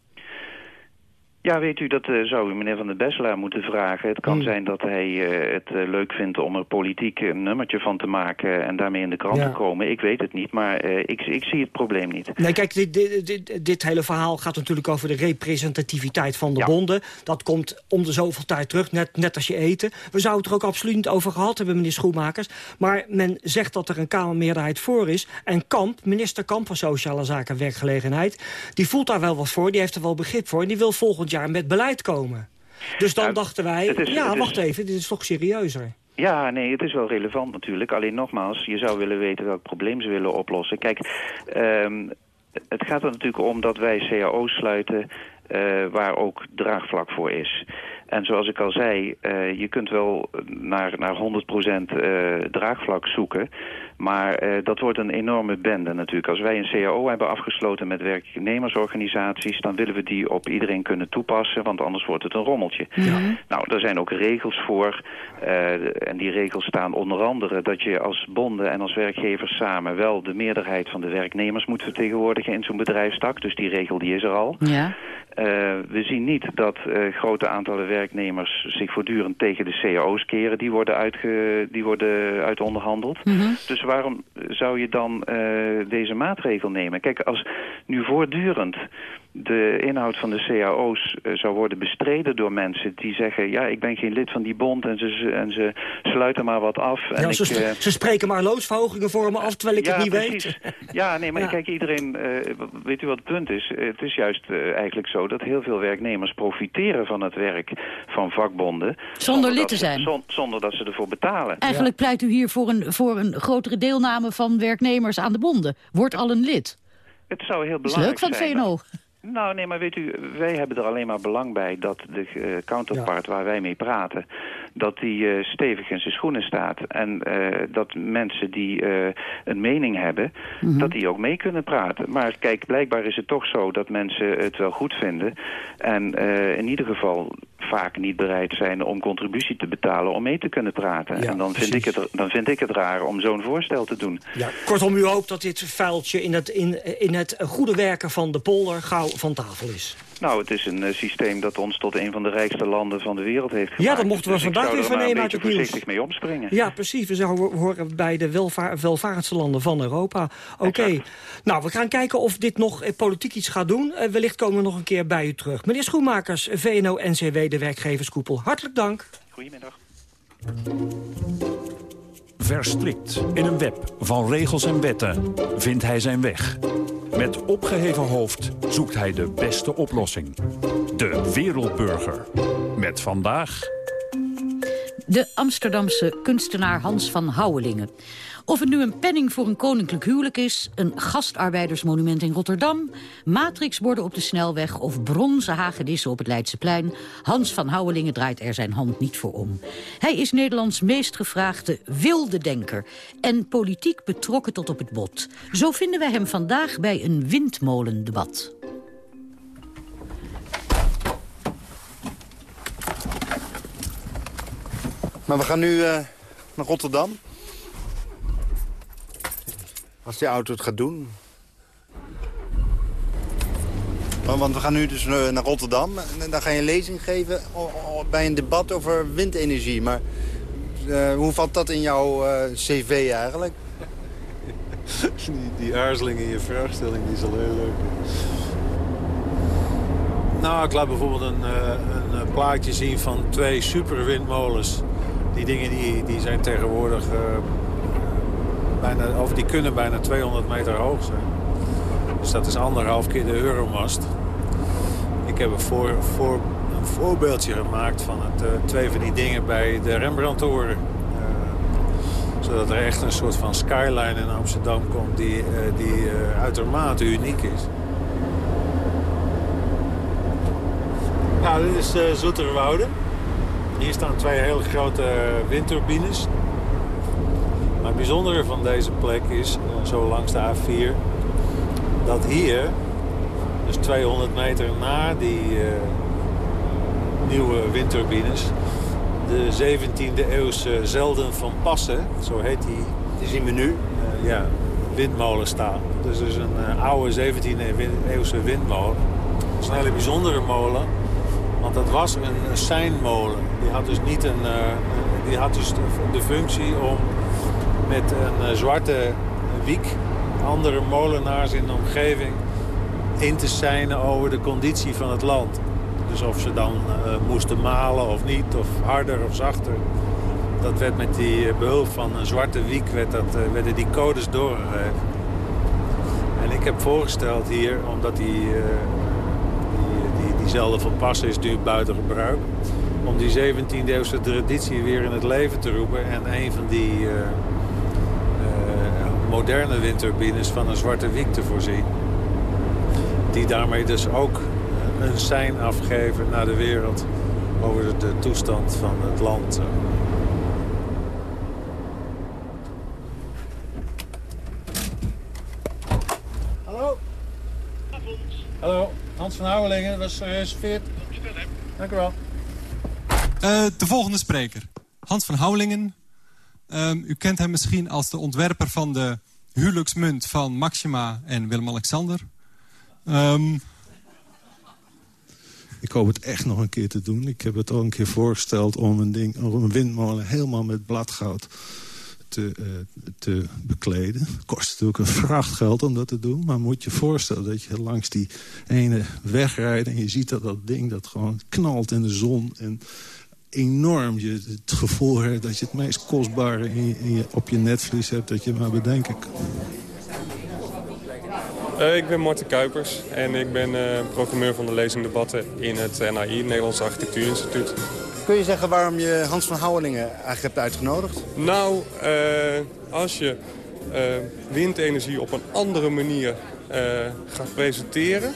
Ja, weet u, dat uh, zou u meneer Van der Besselaar moeten vragen. Het kan Hmm. zijn dat hij uh, het uh, leuk vindt om er politiek een nummertje van te maken... en daarmee in de krant Ja. te komen. Ik weet het niet, maar ik, ik zie het probleem niet. Nee, kijk, dit, dit, dit, dit hele verhaal gaat natuurlijk over de representativiteit van de bonden. Dat komt om de zoveel tijd terug, net, net als je eten. We zouden het er ook absoluut niet over gehad hebben, meneer Schoenmakers. Maar men zegt dat er een Kamermeerderheid voor is. En Kamp, minister Kamp van Sociale Zaken en Werkgelegenheid... die voelt daar wel wat voor, die heeft er wel begrip voor... en die wil volgend jaar met beleid komen. Dus dan dachten wij, is- ja, is- wacht even, dit is toch serieuzer. Ja, nee, het is wel relevant natuurlijk. Alleen nogmaals, je zou willen weten welk probleem ze willen oplossen. Kijk, ehm, het gaat er natuurlijk om dat wij cao's sluiten eh, waar ook draagvlak voor is. En zoals ik al zei, eh, je kunt wel naar, naar 100% eh, draagvlak zoeken. Maar eh, dat wordt een enorme bende natuurlijk. Als wij een CAO hebben afgesloten met werknemersorganisaties... dan willen we die op iedereen kunnen toepassen, want anders wordt het een rommeltje. Nou, daar zijn ook regels voor. eh, en die regels staan onder andere dat je als bonden en als werkgevers samen... wel de meerderheid van de werknemers moet vertegenwoordigen in zo'n bedrijfstak. Dus die regel die is er al. Ja. Eh, we zien niet dat eh, grote aantallen werknemers zich voortdurend tegen de cao's keren. Die worden, uitge, die worden uitonderhandeld. Dus waarom zou je dan eh, deze maatregel nemen? Kijk, als nu voortdurend de inhoud van de cao's eh, zou worden bestreden door mensen die zeggen... ja, ik ben geen lid van die bond en ze, en ze sluiten maar wat af. En Ja, ik, ze, eh, ze spreken maar loonsverhogingen voor me af, terwijl ik ja, het niet precies. weet. Ja, nee, maar Ja. kijk, iedereen, eh, weet u wat het punt is? Het is juist eigenlijk zo dat heel veel werknemers profiteren van het werk van vakbonden. Zonder lid te ze- zijn. zon- zonder dat ze ervoor betalen. Eigenlijk pleit u hier voor een, voor een grotere deelname van werknemers aan de bonden. Wordt al een lid. Het zou heel belangrijk leuk van het zijn. VNO. Nou, nee, maar weet u, wij hebben er alleen maar belang bij dat de eh, counterpart waar wij mee praten, dat die eh, stevig in zijn schoenen staat. En eh, dat mensen die eh, een mening hebben, dat die ook mee kunnen praten. Maar kijk, blijkbaar is het toch zo dat mensen het wel goed vinden. En in ieder geval vaak niet bereid zijn om contributie te betalen om mee te kunnen praten. Ja, en dan vind, ik het, dan vind ik het raar om zo'n voorstel te doen. Ja, kortom, u hoopt dat dit vuiltje in het, in, in het goede werken van de polder gauw van tafel is. Nou, het is een eh, systeem dat ons tot een van de rijkste landen van de wereld heeft gemaakt. Ja, dat mochten we Dus vandaag weer er vernemen uit het nieuws. voorzichtig mee omspringen. Ja, precies. We zouden horen bij de welvarendste landen van Europa. Oké. Nou, we gaan kijken of dit nog eh, politiek iets gaat doen. Eh, wellicht komen we nog een keer bij u terug. Meneer Schoenmakers, VNO-NCW, de werkgeverskoepel. Hartelijk dank. Goedemiddag. Verstrikt in een web van regels en wetten vindt hij zijn weg. Met opgeheven hoofd zoekt hij de beste oplossing. De wereldburger. Met vandaag... De Amsterdamse kunstenaar Hans van Houwelingen. Of het nu een penning voor een koninklijk huwelijk is... een gastarbeidersmonument in Rotterdam... matrixborden op de snelweg... of bronzen hagedissen op het Leidseplein... Hans van Houwelingen draait er zijn hand niet voor om. Hij is Nederlands meest gevraagde wilde denker... en politiek betrokken tot op het bot. Zo vinden wij hem vandaag bij een windmolendebat. Maar we gaan nu eh, naar Rotterdam. Als die auto het gaat doen. Maar, Want we gaan nu dus eh, naar Rotterdam. En dan ga je een lezing geven bij een debat over windenergie. Maar eh, hoe valt dat in jouw eh, cv eigenlijk? Die, die aarzeling in je vraagstelling die is al heel leuk. Nou, ik laat bijvoorbeeld een, eh, een eh, plaatje zien van twee superwindmolens. Die dingen die, die zijn tegenwoordig eh, bijna, die kunnen bijna 200 meter hoog zijn. Dus dat is anderhalf keer de Euromast. Ik heb een, voor, voor, voorbeeldje gemaakt van het, eh, twee van die dingen bij de Rembrandtoren. Eh, zodat er echt een soort van skyline in Amsterdam komt die, eh, die uitermate uniek is. Nou, dit is uh, Zoeterwoude. Hier staan twee hele grote windturbines. Maar het bijzondere van deze plek is, eh, zo langs de A4... dat hier, dus 200 meter na die eh, nieuwe windturbines... de 17e eeuwse Zelden van Passen, zo heet die... Die zien we nu. eh, ja, windmolen staan. Dus dus een oude 17e win- eeuwse windmolen. Is een hele bijzondere molen. Want dat was een, seinmolen. Die had dus niet een, die had dus de functie om met een eh, zwarte wiek andere molenaars in de omgeving in te seinen over de conditie van het land. Dus of ze dan eh, moesten malen of niet, of harder of zachter. Dat werd met die eh, behulp van een zwarte wiek werd dat, werden die codes doorgegeven. En ik heb voorgesteld hier, omdat die, die, die, diezelfde van Passen is nu buiten gebruik... om die 17e eeuwse traditie weer in het leven te roepen... en een van die moderne windturbines van een zwarte wiek te voorzien. Die daarmee dus ook een sein afgeven naar de wereld... over de toestand van het land. Hallo. Hallo, Hans van Houwelingen, was gereserveerd. Dank u wel. Eh, de volgende spreker. Hans van Houwelingen. Ehm, u kent hem misschien als de ontwerper van de huwelijksmunt van Maxima en Willem-Alexander. Ehm, Ik hoop het echt nog een keer te doen. Ik heb het al een keer voorgesteld om een, ding, een windmolen helemaal met bladgoud te, eh, te bekleden. Het kost natuurlijk een vrachtgeld om dat te doen. Maar moet je voorstellen dat je langs die ene weg rijdt... en je ziet dat dat ding dat gewoon knalt in de zon... en enorm je het gevoel hebt dat je het meest kostbare in je, in je- op je netvlies hebt... dat je maar bedenken kan. Eh, ik ben Marten Kuipers en ik ben eh, programmeur van de lezingdebatten in het NAI, Nederlands Architectuurinstituut. Kun je zeggen waarom je Hans van Houwelingen eigenlijk hebt uitgenodigd? Nou, eh, als je windenergie op een andere manier eh, gaat presenteren...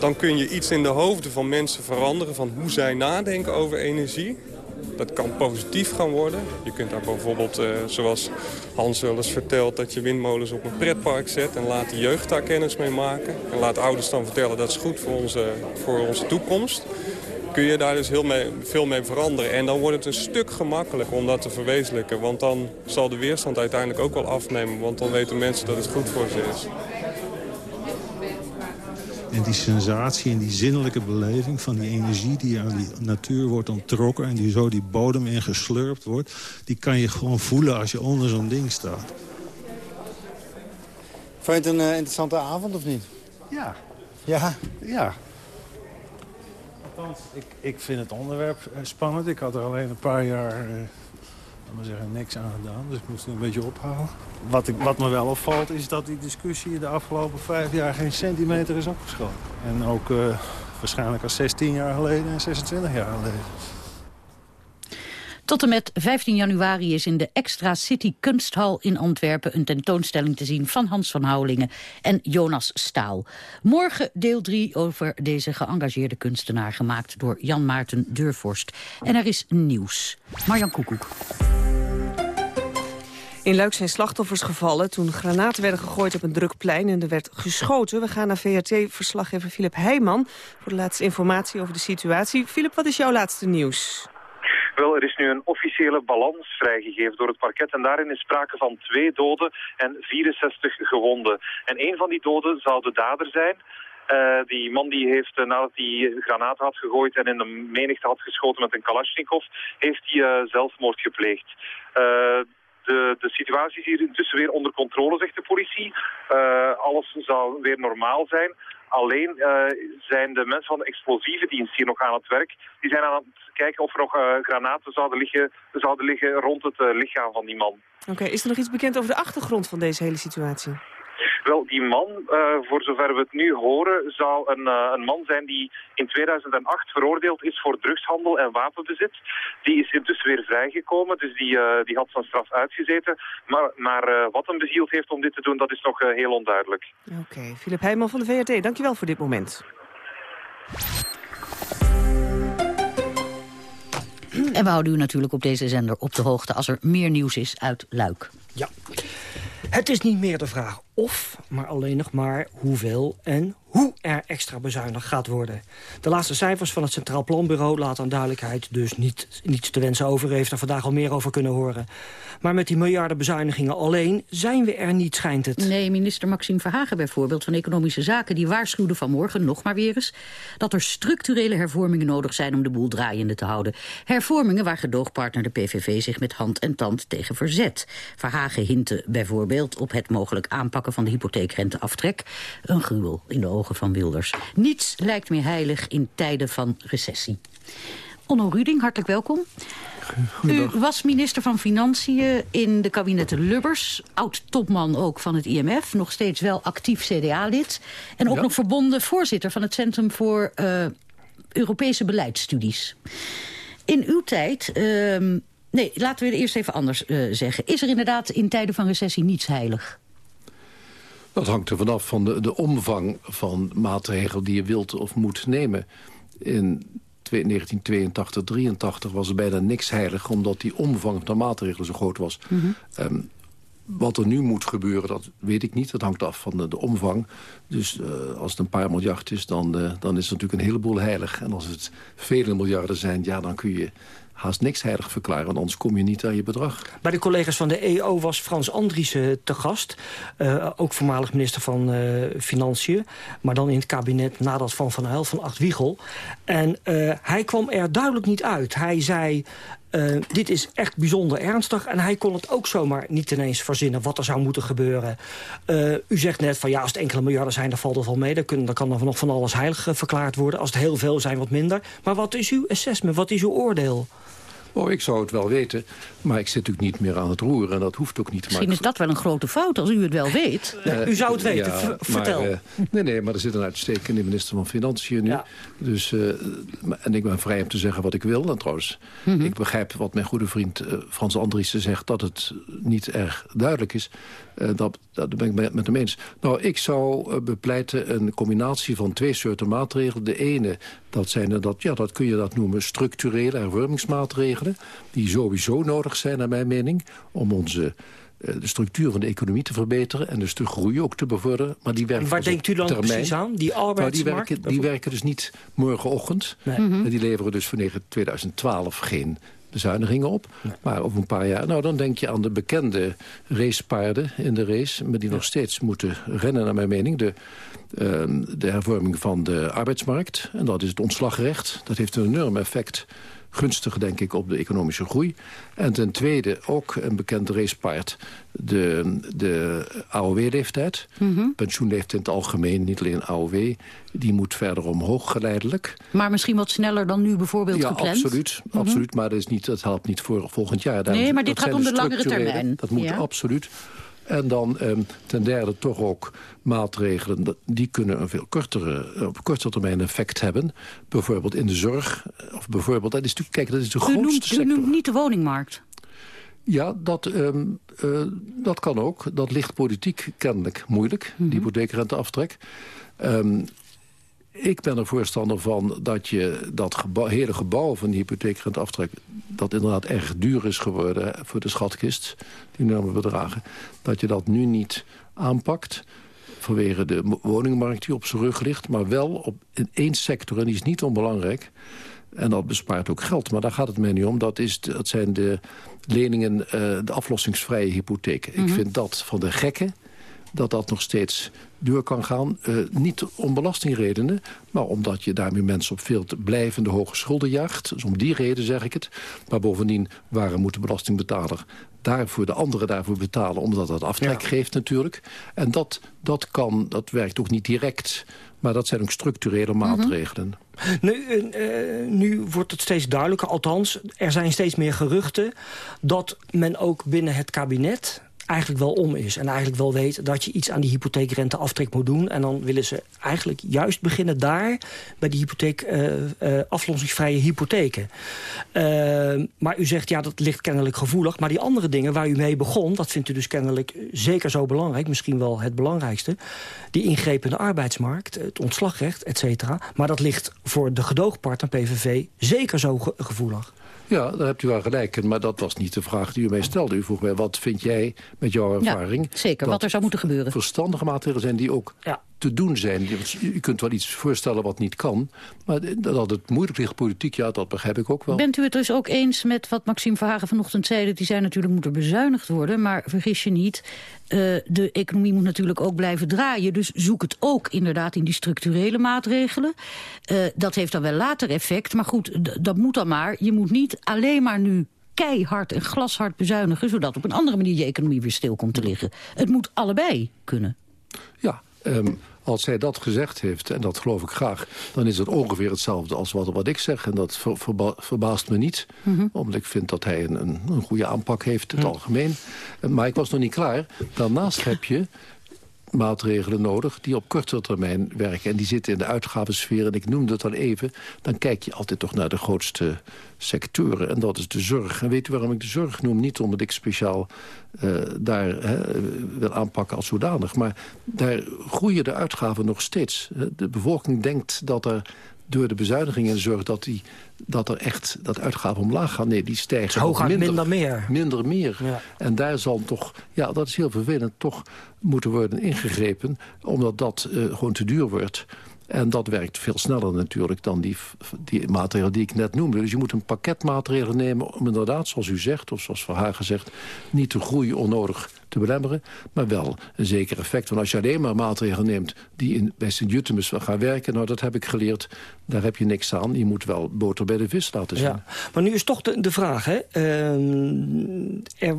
dan kun je iets in de hoofden van mensen veranderen van hoe zij nadenken over energie. Dat kan positief gaan worden. Je kunt daar bijvoorbeeld, eh, zoals Hans wel eens vertelt... dat je windmolens op een pretpark zet en laat de jeugd daar kennis mee maken. En laat ouders dan vertellen dat is goed voor onze, voor onze toekomst. Kun je daar dus heel veel mee veranderen. En dan wordt het een stuk gemakkelijker om dat te verwezenlijken. Want dan zal de weerstand uiteindelijk ook wel afnemen. Want dan weten mensen dat het goed voor ze is. En die sensatie en die zinnelijke beleving van die energie die aan die natuur wordt onttrokken... en die zo die bodem in geslurpt wordt... die kan je gewoon voelen als je onder zo'n ding staat. Vond je het een eh, interessante avond of niet? Ja. Ja? Ja. Althans, ik, ik vind het onderwerp eh, spannend. Ik had er alleen een paar jaar, eh maar zeggen, niks aan gedaan. Dus ik moest er een beetje ophouden. Wat, ik, wat me wel opvalt is dat die discussie de afgelopen vijf jaar geen centimeter is opgeschoten. En ook eh, waarschijnlijk al 16 jaar geleden en 26 jaar geleden. Tot en met 15 januari is in de Extra City Kunsthal in Antwerpen... een tentoonstelling te zien van Hans van Houwelingen en Jonas Staal. Morgen deel 3 over deze geëngageerde kunstenaar... gemaakt door Jan Maarten Deurvorst. En er is nieuws. Marjan Koekoek. In Luik zijn slachtoffers gevallen toen granaten werden gegooid op een druk plein en er werd geschoten. We gaan naar VRT-verslaggever Filip Heijman voor de laatste informatie over de situatie. Filip, wat is jouw laatste nieuws? Wel, er is nu een officiële balans vrijgegeven door het parket. En daarin is sprake van twee doden en 64 gewonden. En een van die doden zou de dader zijn. Eh, die man die heeft, eh, nadat hij granaten had gegooid en in de menigte had geschoten met een Kalashnikov, heeft hij eh, zelfmoord gepleegd. De, de situatie is hier intussen weer onder controle, zegt de politie. Eh, alles zou weer normaal zijn. Alleen eh, zijn de mensen van de explosieve hier nog aan het werk. Die zijn aan het kijken of er nog eh, granaten zouden liggen, zouden liggen rond het lichaam van die man. Oké, is er nog iets bekend over de achtergrond van deze hele situatie? Wel, die man, eh, voor zover we het nu horen, zou een, eh, een man zijn die in 2008 veroordeeld is voor drugshandel en wapenbezit. Die is intussen weer vrijgekomen, dus die, eh, die had zijn straf uitgezeten. Maar, maar eh, wat hem bezield heeft om dit te doen, dat is nog eh, heel onduidelijk. Oké, Filip Heijman van de VRT, dankjewel voor dit moment. En we houden u natuurlijk op deze zender op de hoogte als er meer nieuws is uit Luik. Ja. Het is niet meer de vraag of, maar alleen nog maar hoeveel en hoe er extra bezuinigd gaat worden. De laatste cijfers van het Centraal Planbureau laten aan duidelijkheid dus niet, niets te wensen over. Heeft er vandaag al meer over kunnen horen. Maar met die miljarden bezuinigingen alleen zijn we er niet, schijnt het. Nee, minister Maxime Verhagen bijvoorbeeld van Economische Zaken... die waarschuwde vanmorgen nog maar weer eens... dat er structurele hervormingen nodig zijn om de boel draaiende te houden. Hervormingen waar gedoogpartner de PVV zich met hand en tand tegen verzet. Verhagen hintte bijvoorbeeld op het mogelijk aanpakken van de hypotheekrenteaftrek. Een gruwel in de ogen van Wilders. Niets lijkt meer heilig in tijden van recessie. Onno Ruding, hartelijk welkom. U was minister van Financiën in de kabinetten Lubbers. Oud-topman ook van het IMF. Nog steeds wel actief CDA-lid. En ook nog verbonden voorzitter van het Centrum voor eh, Europese Beleidsstudies. In uw tijd... ehm, nee, laten we het eerst even anders eh, zeggen. Is er inderdaad in tijden van recessie niets heilig? Dat hangt er vanaf van de, de omvang van maatregelen die je wilt of moet nemen. In 1982, 83 was er bijna niks heilig... omdat die omvang van de maatregelen zo groot was. Ehm, wat er nu moet gebeuren, dat weet ik niet. Dat hangt af van de, de omvang. Dus eh, als het een paar miljard is, dan, eh, dan is het natuurlijk een heleboel heilig. En als het vele miljarden zijn, ja, dan kun je haast niks heilig verklaren. Want anders kom je niet aan je bedrag. Bij de collega's van de EO was Frans Andriessen te gast. Eh, ook voormalig minister van eh, Financiën. Maar dan in het kabinet nadat van Van Huil van Acht Wiegel. En eh, hij kwam er duidelijk niet uit. Hij zei... eh, dit is echt bijzonder ernstig. En hij kon het ook zomaar niet ineens verzinnen wat er zou moeten gebeuren. Eh, u zegt net van ja, als het enkele miljarden zijn, dan valt het wel mee. Dan, kunnen, dan kan er nog van alles heilig eh, verklaard worden. Als het heel veel zijn, wat minder. Maar wat is uw assessment? Wat is uw oordeel? Oh, ik zou het wel weten, maar ik zit natuurlijk niet meer aan het roeren. En dat hoeft ook niet. Misschien maar is dat wel een grote fout als u het wel weet. U zou het weten, ja, ver- maar, vertel. eh, nee, nee, maar er zit een uitstekende minister van Financiën nu. Dus, eh, en ik ben vrij om te zeggen wat ik wil. En trouwens, Mhm. ik begrijp wat mijn goede vriend eh, Frans Andriessen zegt... dat het niet erg duidelijk is. Eh, dat, dat ben ik met, met hem eens. Nou, ik zou bepleiten een combinatie van twee soorten maatregelen. De ene, dat zijn er dat, ja, dat kun je dat noemen structurele hervormingsmaatregelen... die sowieso nodig zijn, naar mijn mening... om onze eh, de structuur van de economie te verbeteren... en dus de groei ook te bevorderen. Maar die werken En waar op denkt u dan termijn. precies aan? Die Nou, die, arbeidsmarkt? werken, die werken dus niet morgenochtend. Nee. Mhm. En Die leveren dus voor 2012 geen bezuinigingen op. Maar over een paar jaar, nou dan denk je aan de bekende racepaarden in de race... maar die nog steeds moeten rennen, naar mijn mening. De, ehm, de hervorming van de arbeidsmarkt. En dat is het ontslagrecht. Dat heeft een enorm effect gunstig, denk ik, op de economische groei. En ten tweede ook een bekend racepaard, de, de AOW-leeftijd. Pensioenleeftijd in het algemeen, niet alleen AOW. Die moet verder omhoog geleidelijk. Maar misschien wat sneller dan nu bijvoorbeeld Ja, gepland? absoluut. Mhm. absoluut maar dat, is niet, dat helpt niet voor volgend jaar. Nee, maar dit gaat om de langere termijn. Dat moet Ja. absoluut. En dan ehm, ten derde toch ook maatregelen... die kunnen een veel kortere, op kortere termijn effect hebben. Bijvoorbeeld in de zorg. Of bijvoorbeeld, dat is natuurlijk, kijk, dat is de U grootste noemt, u sector. noemt niet de woningmarkt. Ja, dat, ehm, eh, dat kan ook. Dat ligt politiek kennelijk moeilijk, Mhm. die hypotheekrenteaftrek. Ehm, ik ben er voorstander van dat je dat gebouw, hele gebouw van die hypotheekrenteaftrek... dat inderdaad erg duur is geworden voor de schatkist, die enorme bedragen... dat je dat nu niet aanpakt vanwege de woningmarkt die op zijn rug ligt... maar wel op, in één sector, en die is niet onbelangrijk... En dat bespaart ook geld, maar daar gaat het mij niet om. Dat, is, dat zijn de leningen, eh, de aflossingsvrije hypotheken. Mhm. Ik vind dat van de gekken dat dat nog steeds door kan gaan. Eh, niet om belastingredenen, maar omdat je daarmee mensen op veel te blijvende hoge schulden jaagt. Dus om die reden zeg ik het. Maar bovendien, waarom moet de belastingbetaler daarvoor de anderen daarvoor betalen... omdat dat aftrek geeft natuurlijk. En dat, dat kan, dat werkt ook niet direct... maar dat zijn ook structurele maatregelen. Nu, eh, eh, nu wordt het steeds duidelijker, althans, er zijn steeds meer geruchten... dat men ook binnen het kabinet eigenlijk wel om is. En eigenlijk wel weet dat je iets aan die hypotheekrenteaftrek moet doen. En dan willen ze eigenlijk juist beginnen daar... bij die hypotheek, eh, aflossingsvrije hypotheken. Eh, maar u zegt, ja, dat ligt kennelijk gevoelig. Maar die andere dingen waar u mee begon... dat vindt u dus kennelijk zeker zo belangrijk. Misschien wel het belangrijkste. Die ingreep in de arbeidsmarkt, het ontslagrecht, et cetera. Maar dat ligt voor de gedoogpartner PVV zeker zo ge- gevoelig. Ja, daar hebt u wel gelijk in. Maar dat was niet de vraag die u mij stelde. U vroeg mij, wat vind jij met jouw Ja, ervaring... zeker, wat er zou moeten gebeuren. verstandige maatregelen zijn die ook te doen zijn. Je kunt wel iets voorstellen wat niet kan. Maar dat het moeilijk ligt politiek, ja, dat begrijp ik ook wel. Bent u het dus ook eens met wat Maxime Verhagen vanochtend zei... dat die zei natuurlijk moet er bezuinigd worden, maar vergis je niet... eh, de economie moet natuurlijk ook blijven draaien. Dus zoek het ook inderdaad in die structurele maatregelen. Eh, dat heeft dan wel later effect, maar goed, dat moet dan maar. Je moet niet alleen maar nu keihard en glashard bezuinigen... zodat op een andere manier je economie weer stil komt te liggen. Het moet allebei kunnen. Ja, ehm, als zij dat gezegd heeft, en dat geloof ik graag... dan is het ongeveer hetzelfde als wat, wat ik zeg. En dat ver- verba- verbaast me niet. Omdat ik vind dat hij een, een, een goede aanpak heeft in het algemeen. Eh, Maar ik was nog niet klaar. Daarnaast heb je maatregelen nodig die op kortere termijn werken. En die zitten in de uitgavensfeer. En ik noemde het al even. Dan kijk je altijd toch naar de grootste sectoren. En dat is de zorg. En weet u waarom ik de zorg noem? Niet omdat ik speciaal eh, daar wil aanpakken als zodanig. Maar daar groeien de uitgaven nog steeds. De bevolking denkt dat er door de bezuinigingen in de zorg... dat, die, dat er echt dat uitgaven omlaag gaan. Nee, die stijgen Hooguit minder meer. Minder meer. En daar zal toch, ja, dat is heel vervelend... toch moeten worden ingegrepen, omdat dat eh, gewoon te duur wordt... En dat werkt veel sneller natuurlijk dan die, die maatregelen die ik net noemde. Dus je moet een pakket maatregelen nemen om inderdaad, zoals u zegt... of zoals Verhagen zegt, niet de groei onnodig te belemmeren... maar wel een zeker effect. Want als je alleen maar maatregelen neemt die in, bij Sint-Jutemus gaan werken... nou, dat heb ik geleerd, daar heb je niks aan. Je moet wel boter bij de vis laten zien. Ja. Maar nu is toch de, de vraag, hè? Ehm, er,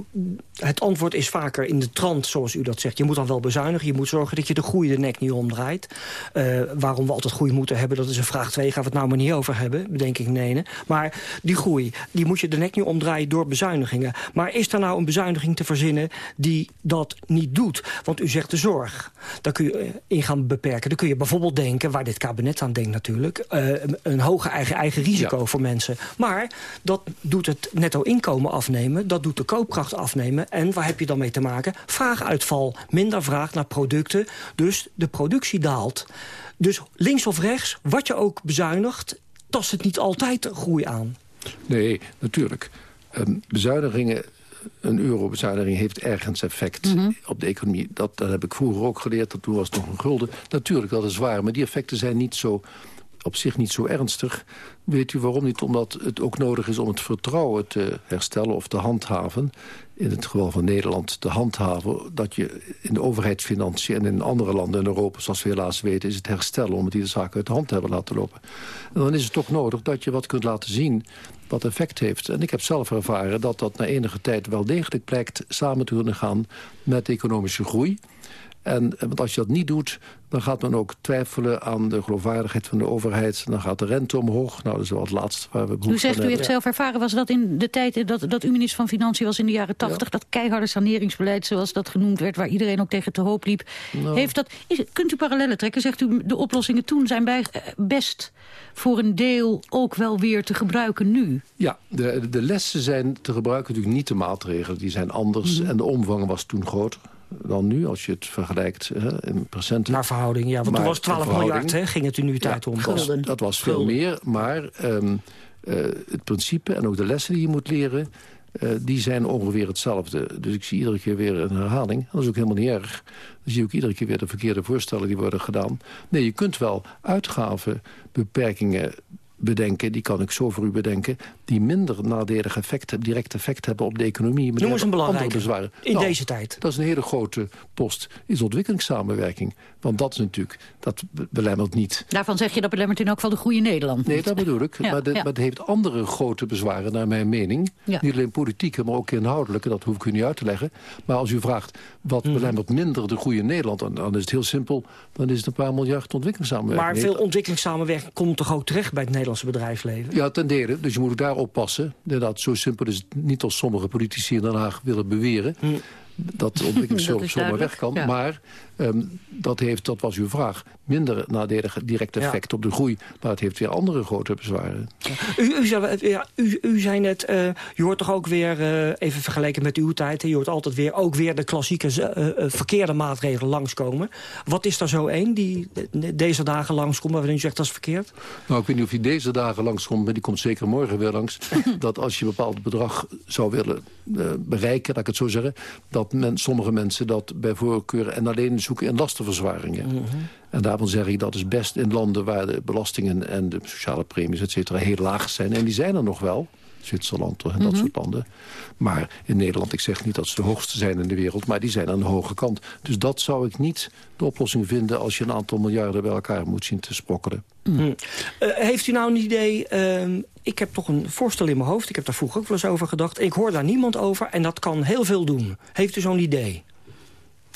het antwoord is vaker in de trant, zoals u dat zegt. Je moet dan wel bezuinigen, je moet zorgen dat je de groei de nek niet omdraait. Eh, waarom we altijd groei moeten hebben, dat is een vraag 2. Gaan we het nou maar niet over hebben, bedenk ik nee. Maar die groei, die moet je de nek niet omdraaien door bezuinigingen. Maar is er nou een bezuiniging te verzinnen die dat niet doet? Want u zegt de zorg, daar kun je eh, in gaan beperken. Dan kun je bijvoorbeeld denken, waar dit kabinet aan denkt natuurlijk... eh, een, een hoger eigen, eigen risico voor mensen. Maar dat doet het netto inkomen afnemen, dat doet de koopkracht afnemen. En waar heb je dan mee te maken? Vraaguitval, minder vraag naar producten, dus de productie daalt. Dus links of rechts, wat je ook bezuinigt, tast het niet altijd groei aan. Nee, natuurlijk. Ehm, bezuinigingen, een eurobezuiniging heeft ergens effect op de economie. Dat, dat heb ik vroeger ook geleerd, dat toen was het nog een gulden. Natuurlijk, dat is waar, maar die effecten zijn niet zo, op zich niet zo ernstig. Weet u waarom niet? Omdat het ook nodig is om het vertrouwen te herstellen of te handhaven. In het geval van Nederland te handhaven dat je in de overheidsfinanciën... en in andere landen in Europa, zoals we helaas weten... is het herstellen om het die zaken uit de hand te hebben laten lopen. En dan is het toch nodig dat je wat kunt laten zien wat effect heeft. En ik heb zelf ervaren dat dat na enige tijd wel degelijk blijkt... samen te kunnen gaan met economische groei... En want als je dat niet doet, dan gaat men ook twijfelen aan de geloofwaardigheid van de overheid. Dan gaat de rente omhoog. Nou, dat is wel het laatste waar we U zegt, u heeft zelf ervaren, was dat in de tijd dat, dat u minister van Financiën was in de jaren tachtig, dat keiharde saneringsbeleid, zoals dat genoemd werd, waar iedereen ook tegen te hoop liep. Nou. Heeft dat, is, kunt u parallellen trekken? Zegt u, de oplossingen toen zijn bij, eh, best voor een deel ook wel weer te gebruiken nu? Ja, de, de lessen zijn te gebruiken natuurlijk niet de maatregelen. Die zijn anders Mhm. en de omvang was toen groter dan nu, als je het vergelijkt hè, in procenten. Naar verhouding, ja. Want Maar toen was het 12 de verhouding- miljard, hè, ging het u nu tijd om. Dat was, dat was veel Gulden. meer, maar ehm, eh, het principe en ook de lessen die je moet leren... eh, die zijn ongeveer hetzelfde. Dus ik zie iedere keer weer een herhaling. Dat is ook helemaal niet erg. Dan zie je ook iedere keer weer de verkeerde voorstellen die worden gedaan. Nee, je kunt wel uitgavenbeperkingen bedenken, die kan ik zo voor u bedenken... die minder nadelig effect, hebben- direct effect hebben op de economie. maar Noem eens een belangrijke. bezwaren. In Nou, deze tijd. Dat is een hele grote post, is ontwikkelingssamenwerking. Want dat is natuurlijk, dat be- belemmert niet Daarvan zeg je dat belemmert in elk geval de in Nederland. Nee, dat bedoel ik. Ja, maar, de- ja. maar het heeft andere grote bezwaren, naar mijn mening. Ja. Niet alleen politieke, maar ook inhoudelijke. Dat hoef ik u niet uit te leggen. Maar als u vraagt, wat Mhm. belemmert minder de in Nederland... Dan, dan is het heel simpel. Dan is het een paar miljard ontwikkelingssamenwerking. Maar veel ontwikkelingssamenwerking komt toch ook terecht bij het Nederlandse bedrijfsleven? Ja, ten dele. Dus je moet ook daar oppassen. Inderdaad, zo simpel is het niet als sommige politici in Den Haag willen beweren. Hm. dat de ontwikkelingshulp zomaar weg kan. ja. Maar ehm, dat heeft, dat was uw vraag, minder nadelige direct effect op de groei. Maar het heeft weer andere grote bezwaren. U, u, ja, u, u zei net, eh, je hoort toch ook weer, eh, even vergeleken met uw tijd... je hoort altijd weer, ook weer de klassieke eh, verkeerde maatregelen langskomen. Wat is er zo één die de- deze dagen langskomt... waarin u zegt dat is verkeerd? Nou, ik weet niet of hij deze dagen langskomt, maar die komt zeker morgen weer langs. dat als je een bepaald bedrag zou willen bereiken, laat ik het zo zeggen... dat men, sommige mensen dat bij voorkeur en alleen zoeken in lastenverzwaringen. En daarvan zeg ik dat is best in landen waar de belastingen en de sociale premies, et cetera, heel laag zijn. En die zijn er nog wel. Zwitserland en dat Mhm. soort landen. Maar in Nederland, ik zeg niet dat ze de hoogste zijn in de wereld... maar die zijn aan de hoge kant. Dus dat zou ik niet de oplossing vinden... als je een aantal miljarden bij elkaar moet zien te sprokkelen. Hm. Eh, heeft u nou een idee... ehm, ik heb toch een voorstel in mijn hoofd. Ik heb daar vroeger ook wel eens over gedacht. Ik hoor daar niemand over en dat kan heel veel doen. Heeft u zo'n idee?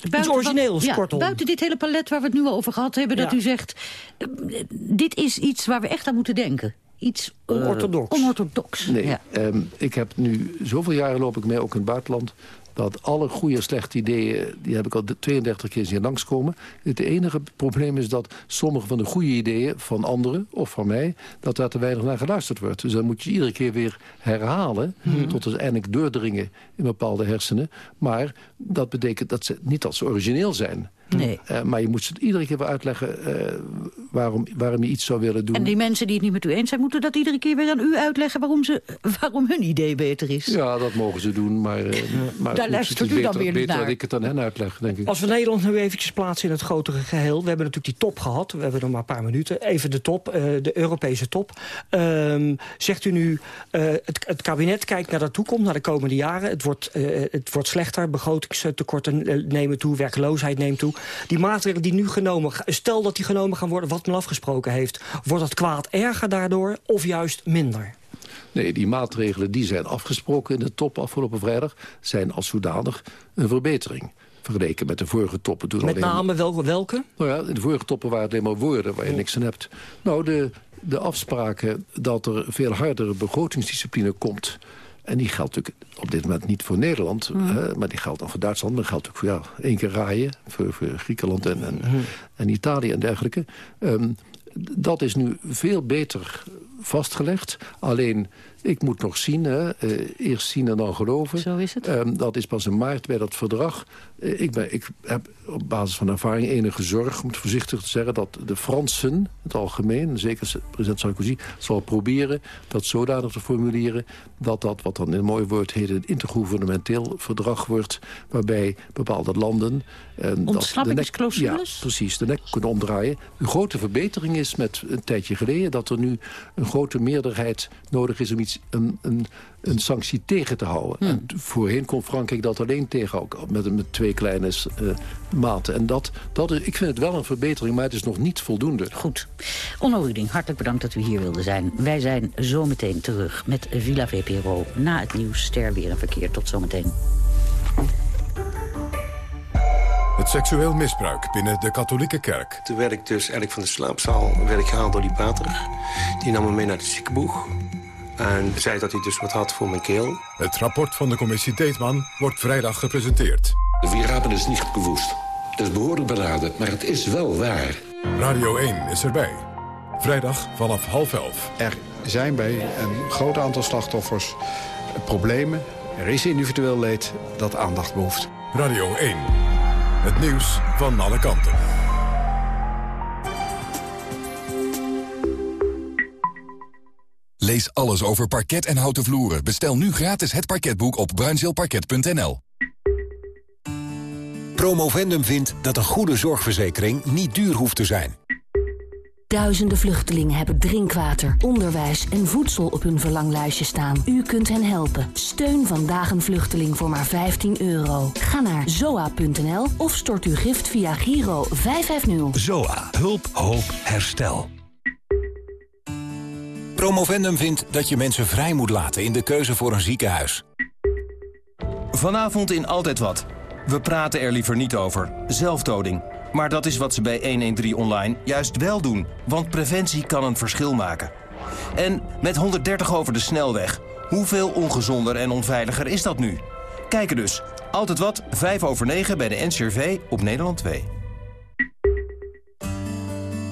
Iets origineels, ja, kortom. Buiten dit hele palet waar we het nu al over gehad hebben... dat Ja. u zegt, eh, dit is iets waar we echt aan moeten denken. Iets eh, Onorthodox. onorthodox. Nee, Ja. ehm, ik heb nu zoveel jaren loop ik mee, ook in het buitenland... dat alle goede en slechte ideeën, die heb ik al 32 keer zien langskomen. Het enige probleem is dat sommige van de goede ideeën van anderen, of van mij... dat daar te weinig naar geluisterd wordt. Dus dan moet je iedere keer weer herhalen... tot het eindelijk doordringen in bepaalde hersenen. Maar dat betekent dat ze niet dat ze origineel zijn... Nee. Eh, maar je moet ze iedere keer weer uitleggen eh, waarom, waarom je iets zou willen doen. En die mensen die het niet met u eens zijn... moeten dat iedere keer weer aan u uitleggen... waarom, ze, waarom hun idee beter is. Ja, dat mogen ze doen, maar, eh, maar Daar luistert u dan weer niet beter naar. dat ik het aan hen uitleg, denk ik. Als we Nederland nu eventjes plaatsen in het grotere geheel... we hebben natuurlijk die top gehad, we hebben nog maar een paar minuten. Even de top, eh, de Europese top. Ehm, zegt u nu, eh, het, het kabinet kijkt naar de toekomst, naar de komende jaren. Het wordt, eh, het wordt slechter, begrotingstekorten nemen toe, werkloosheid neemt toe. Die maatregelen die nu genomen, stel dat die genomen gaan worden... wat men afgesproken heeft, wordt het kwaad erger daardoor of juist minder? Nee, die maatregelen die zijn afgesproken in de top afgelopen vrijdag... zijn als zodanig een verbetering. Vergeleken met de vorige toppen. Toen Met alleen name welke? welke? Nou ja, in de vorige toppen waren het alleen maar woorden waar je niks aan hebt. Nou, de, de afspraken dat er veel hardere begrotingsdiscipline komt... en die geldt natuurlijk op dit moment niet voor Nederland... hè, maar die geldt dan voor Duitsland... maar geldt ook voor ja, één keer raaien, voor, voor Griekenland en, en, en Italië en dergelijke. Ehm, dat is nu veel beter vastgelegd. Alleen, ik moet nog zien, hè, eh, eerst zien en dan geloven. Zo is het. Ehm, dat is pas in maart bij dat verdrag. Eh, ik, ben, ik heb op basis van ervaring enige zorg, om het voorzichtig te zeggen... dat de Fransen, het algemeen, zeker president Sarkozy... zal proberen dat zodanig te formuleren... dat dat, wat dan in mooi woord heet... een intergouvernementeel verdrag wordt... waarbij bepaalde landen... eh, de nek, Ontsnappingsclausules? ja, precies, de nek kunnen omdraaien. Een grote verbetering is met een tijdje geleden... dat er nu een grote meerderheid nodig is om iets, een, een, een sanctie tegen te houden. Hmm. En voorheen kon Frankrijk dat alleen tegenhouden met, met twee kleine eh, maten. En dat, dat is, ik vind het wel een verbetering, maar het is nog niet voldoende. Goed. Onno Ruding, hartelijk bedankt dat u hier wilde zijn. Wij zijn zometeen terug met Villa VPRO. Na het nieuws, ster weer en verkeer. Tot zometeen. Het seksueel misbruik binnen de katholieke kerk. Toen werd ik dus eigenlijk van de slaapzaal werd ik gehaald door die pater. Die nam me mee naar het ziekenboeg. En zei dat hij dus wat had voor mijn keel. Het rapport van de commissie Deetman wordt vrijdag gepresenteerd. De Vierrapen is niet gewoest. Het is behoorlijk beraden, maar het is wel waar. Radio 1 is erbij. Vrijdag vanaf half elf. Er zijn bij een groot aantal slachtoffers problemen. Er is individueel leed dat aandacht behoeft. Radio 1. Het nieuws van alle kanten. Lees alles over parket en houten vloeren. Bestel nu gratis het parketboek op bruinzeelparket.nl. Promovendum vindt dat een goede zorgverzekering niet duur hoeft te zijn. Duizenden vluchtelingen hebben drinkwater, onderwijs en voedsel op hun verlanglijstje staan. U kunt hen helpen. Steun vandaag een vluchteling voor maar 15 euro. Ga naar zoa.nl of stort uw gift via Giro 550. ZOA. Hulp, hoop, herstel. Promovendum vindt dat je mensen vrij moet laten in de keuze voor een ziekenhuis. Vanavond in Altijd Wat. We praten er liever niet over. Zelfdoding. Maar dat is wat ze bij 113 Online juist wel doen. Want preventie kan een verschil maken. En met 130 over de snelweg. Hoeveel ongezonder en onveiliger is dat nu? Kijken dus. Altijd wat, 5 over 9 bij de NCRV op Nederland 2.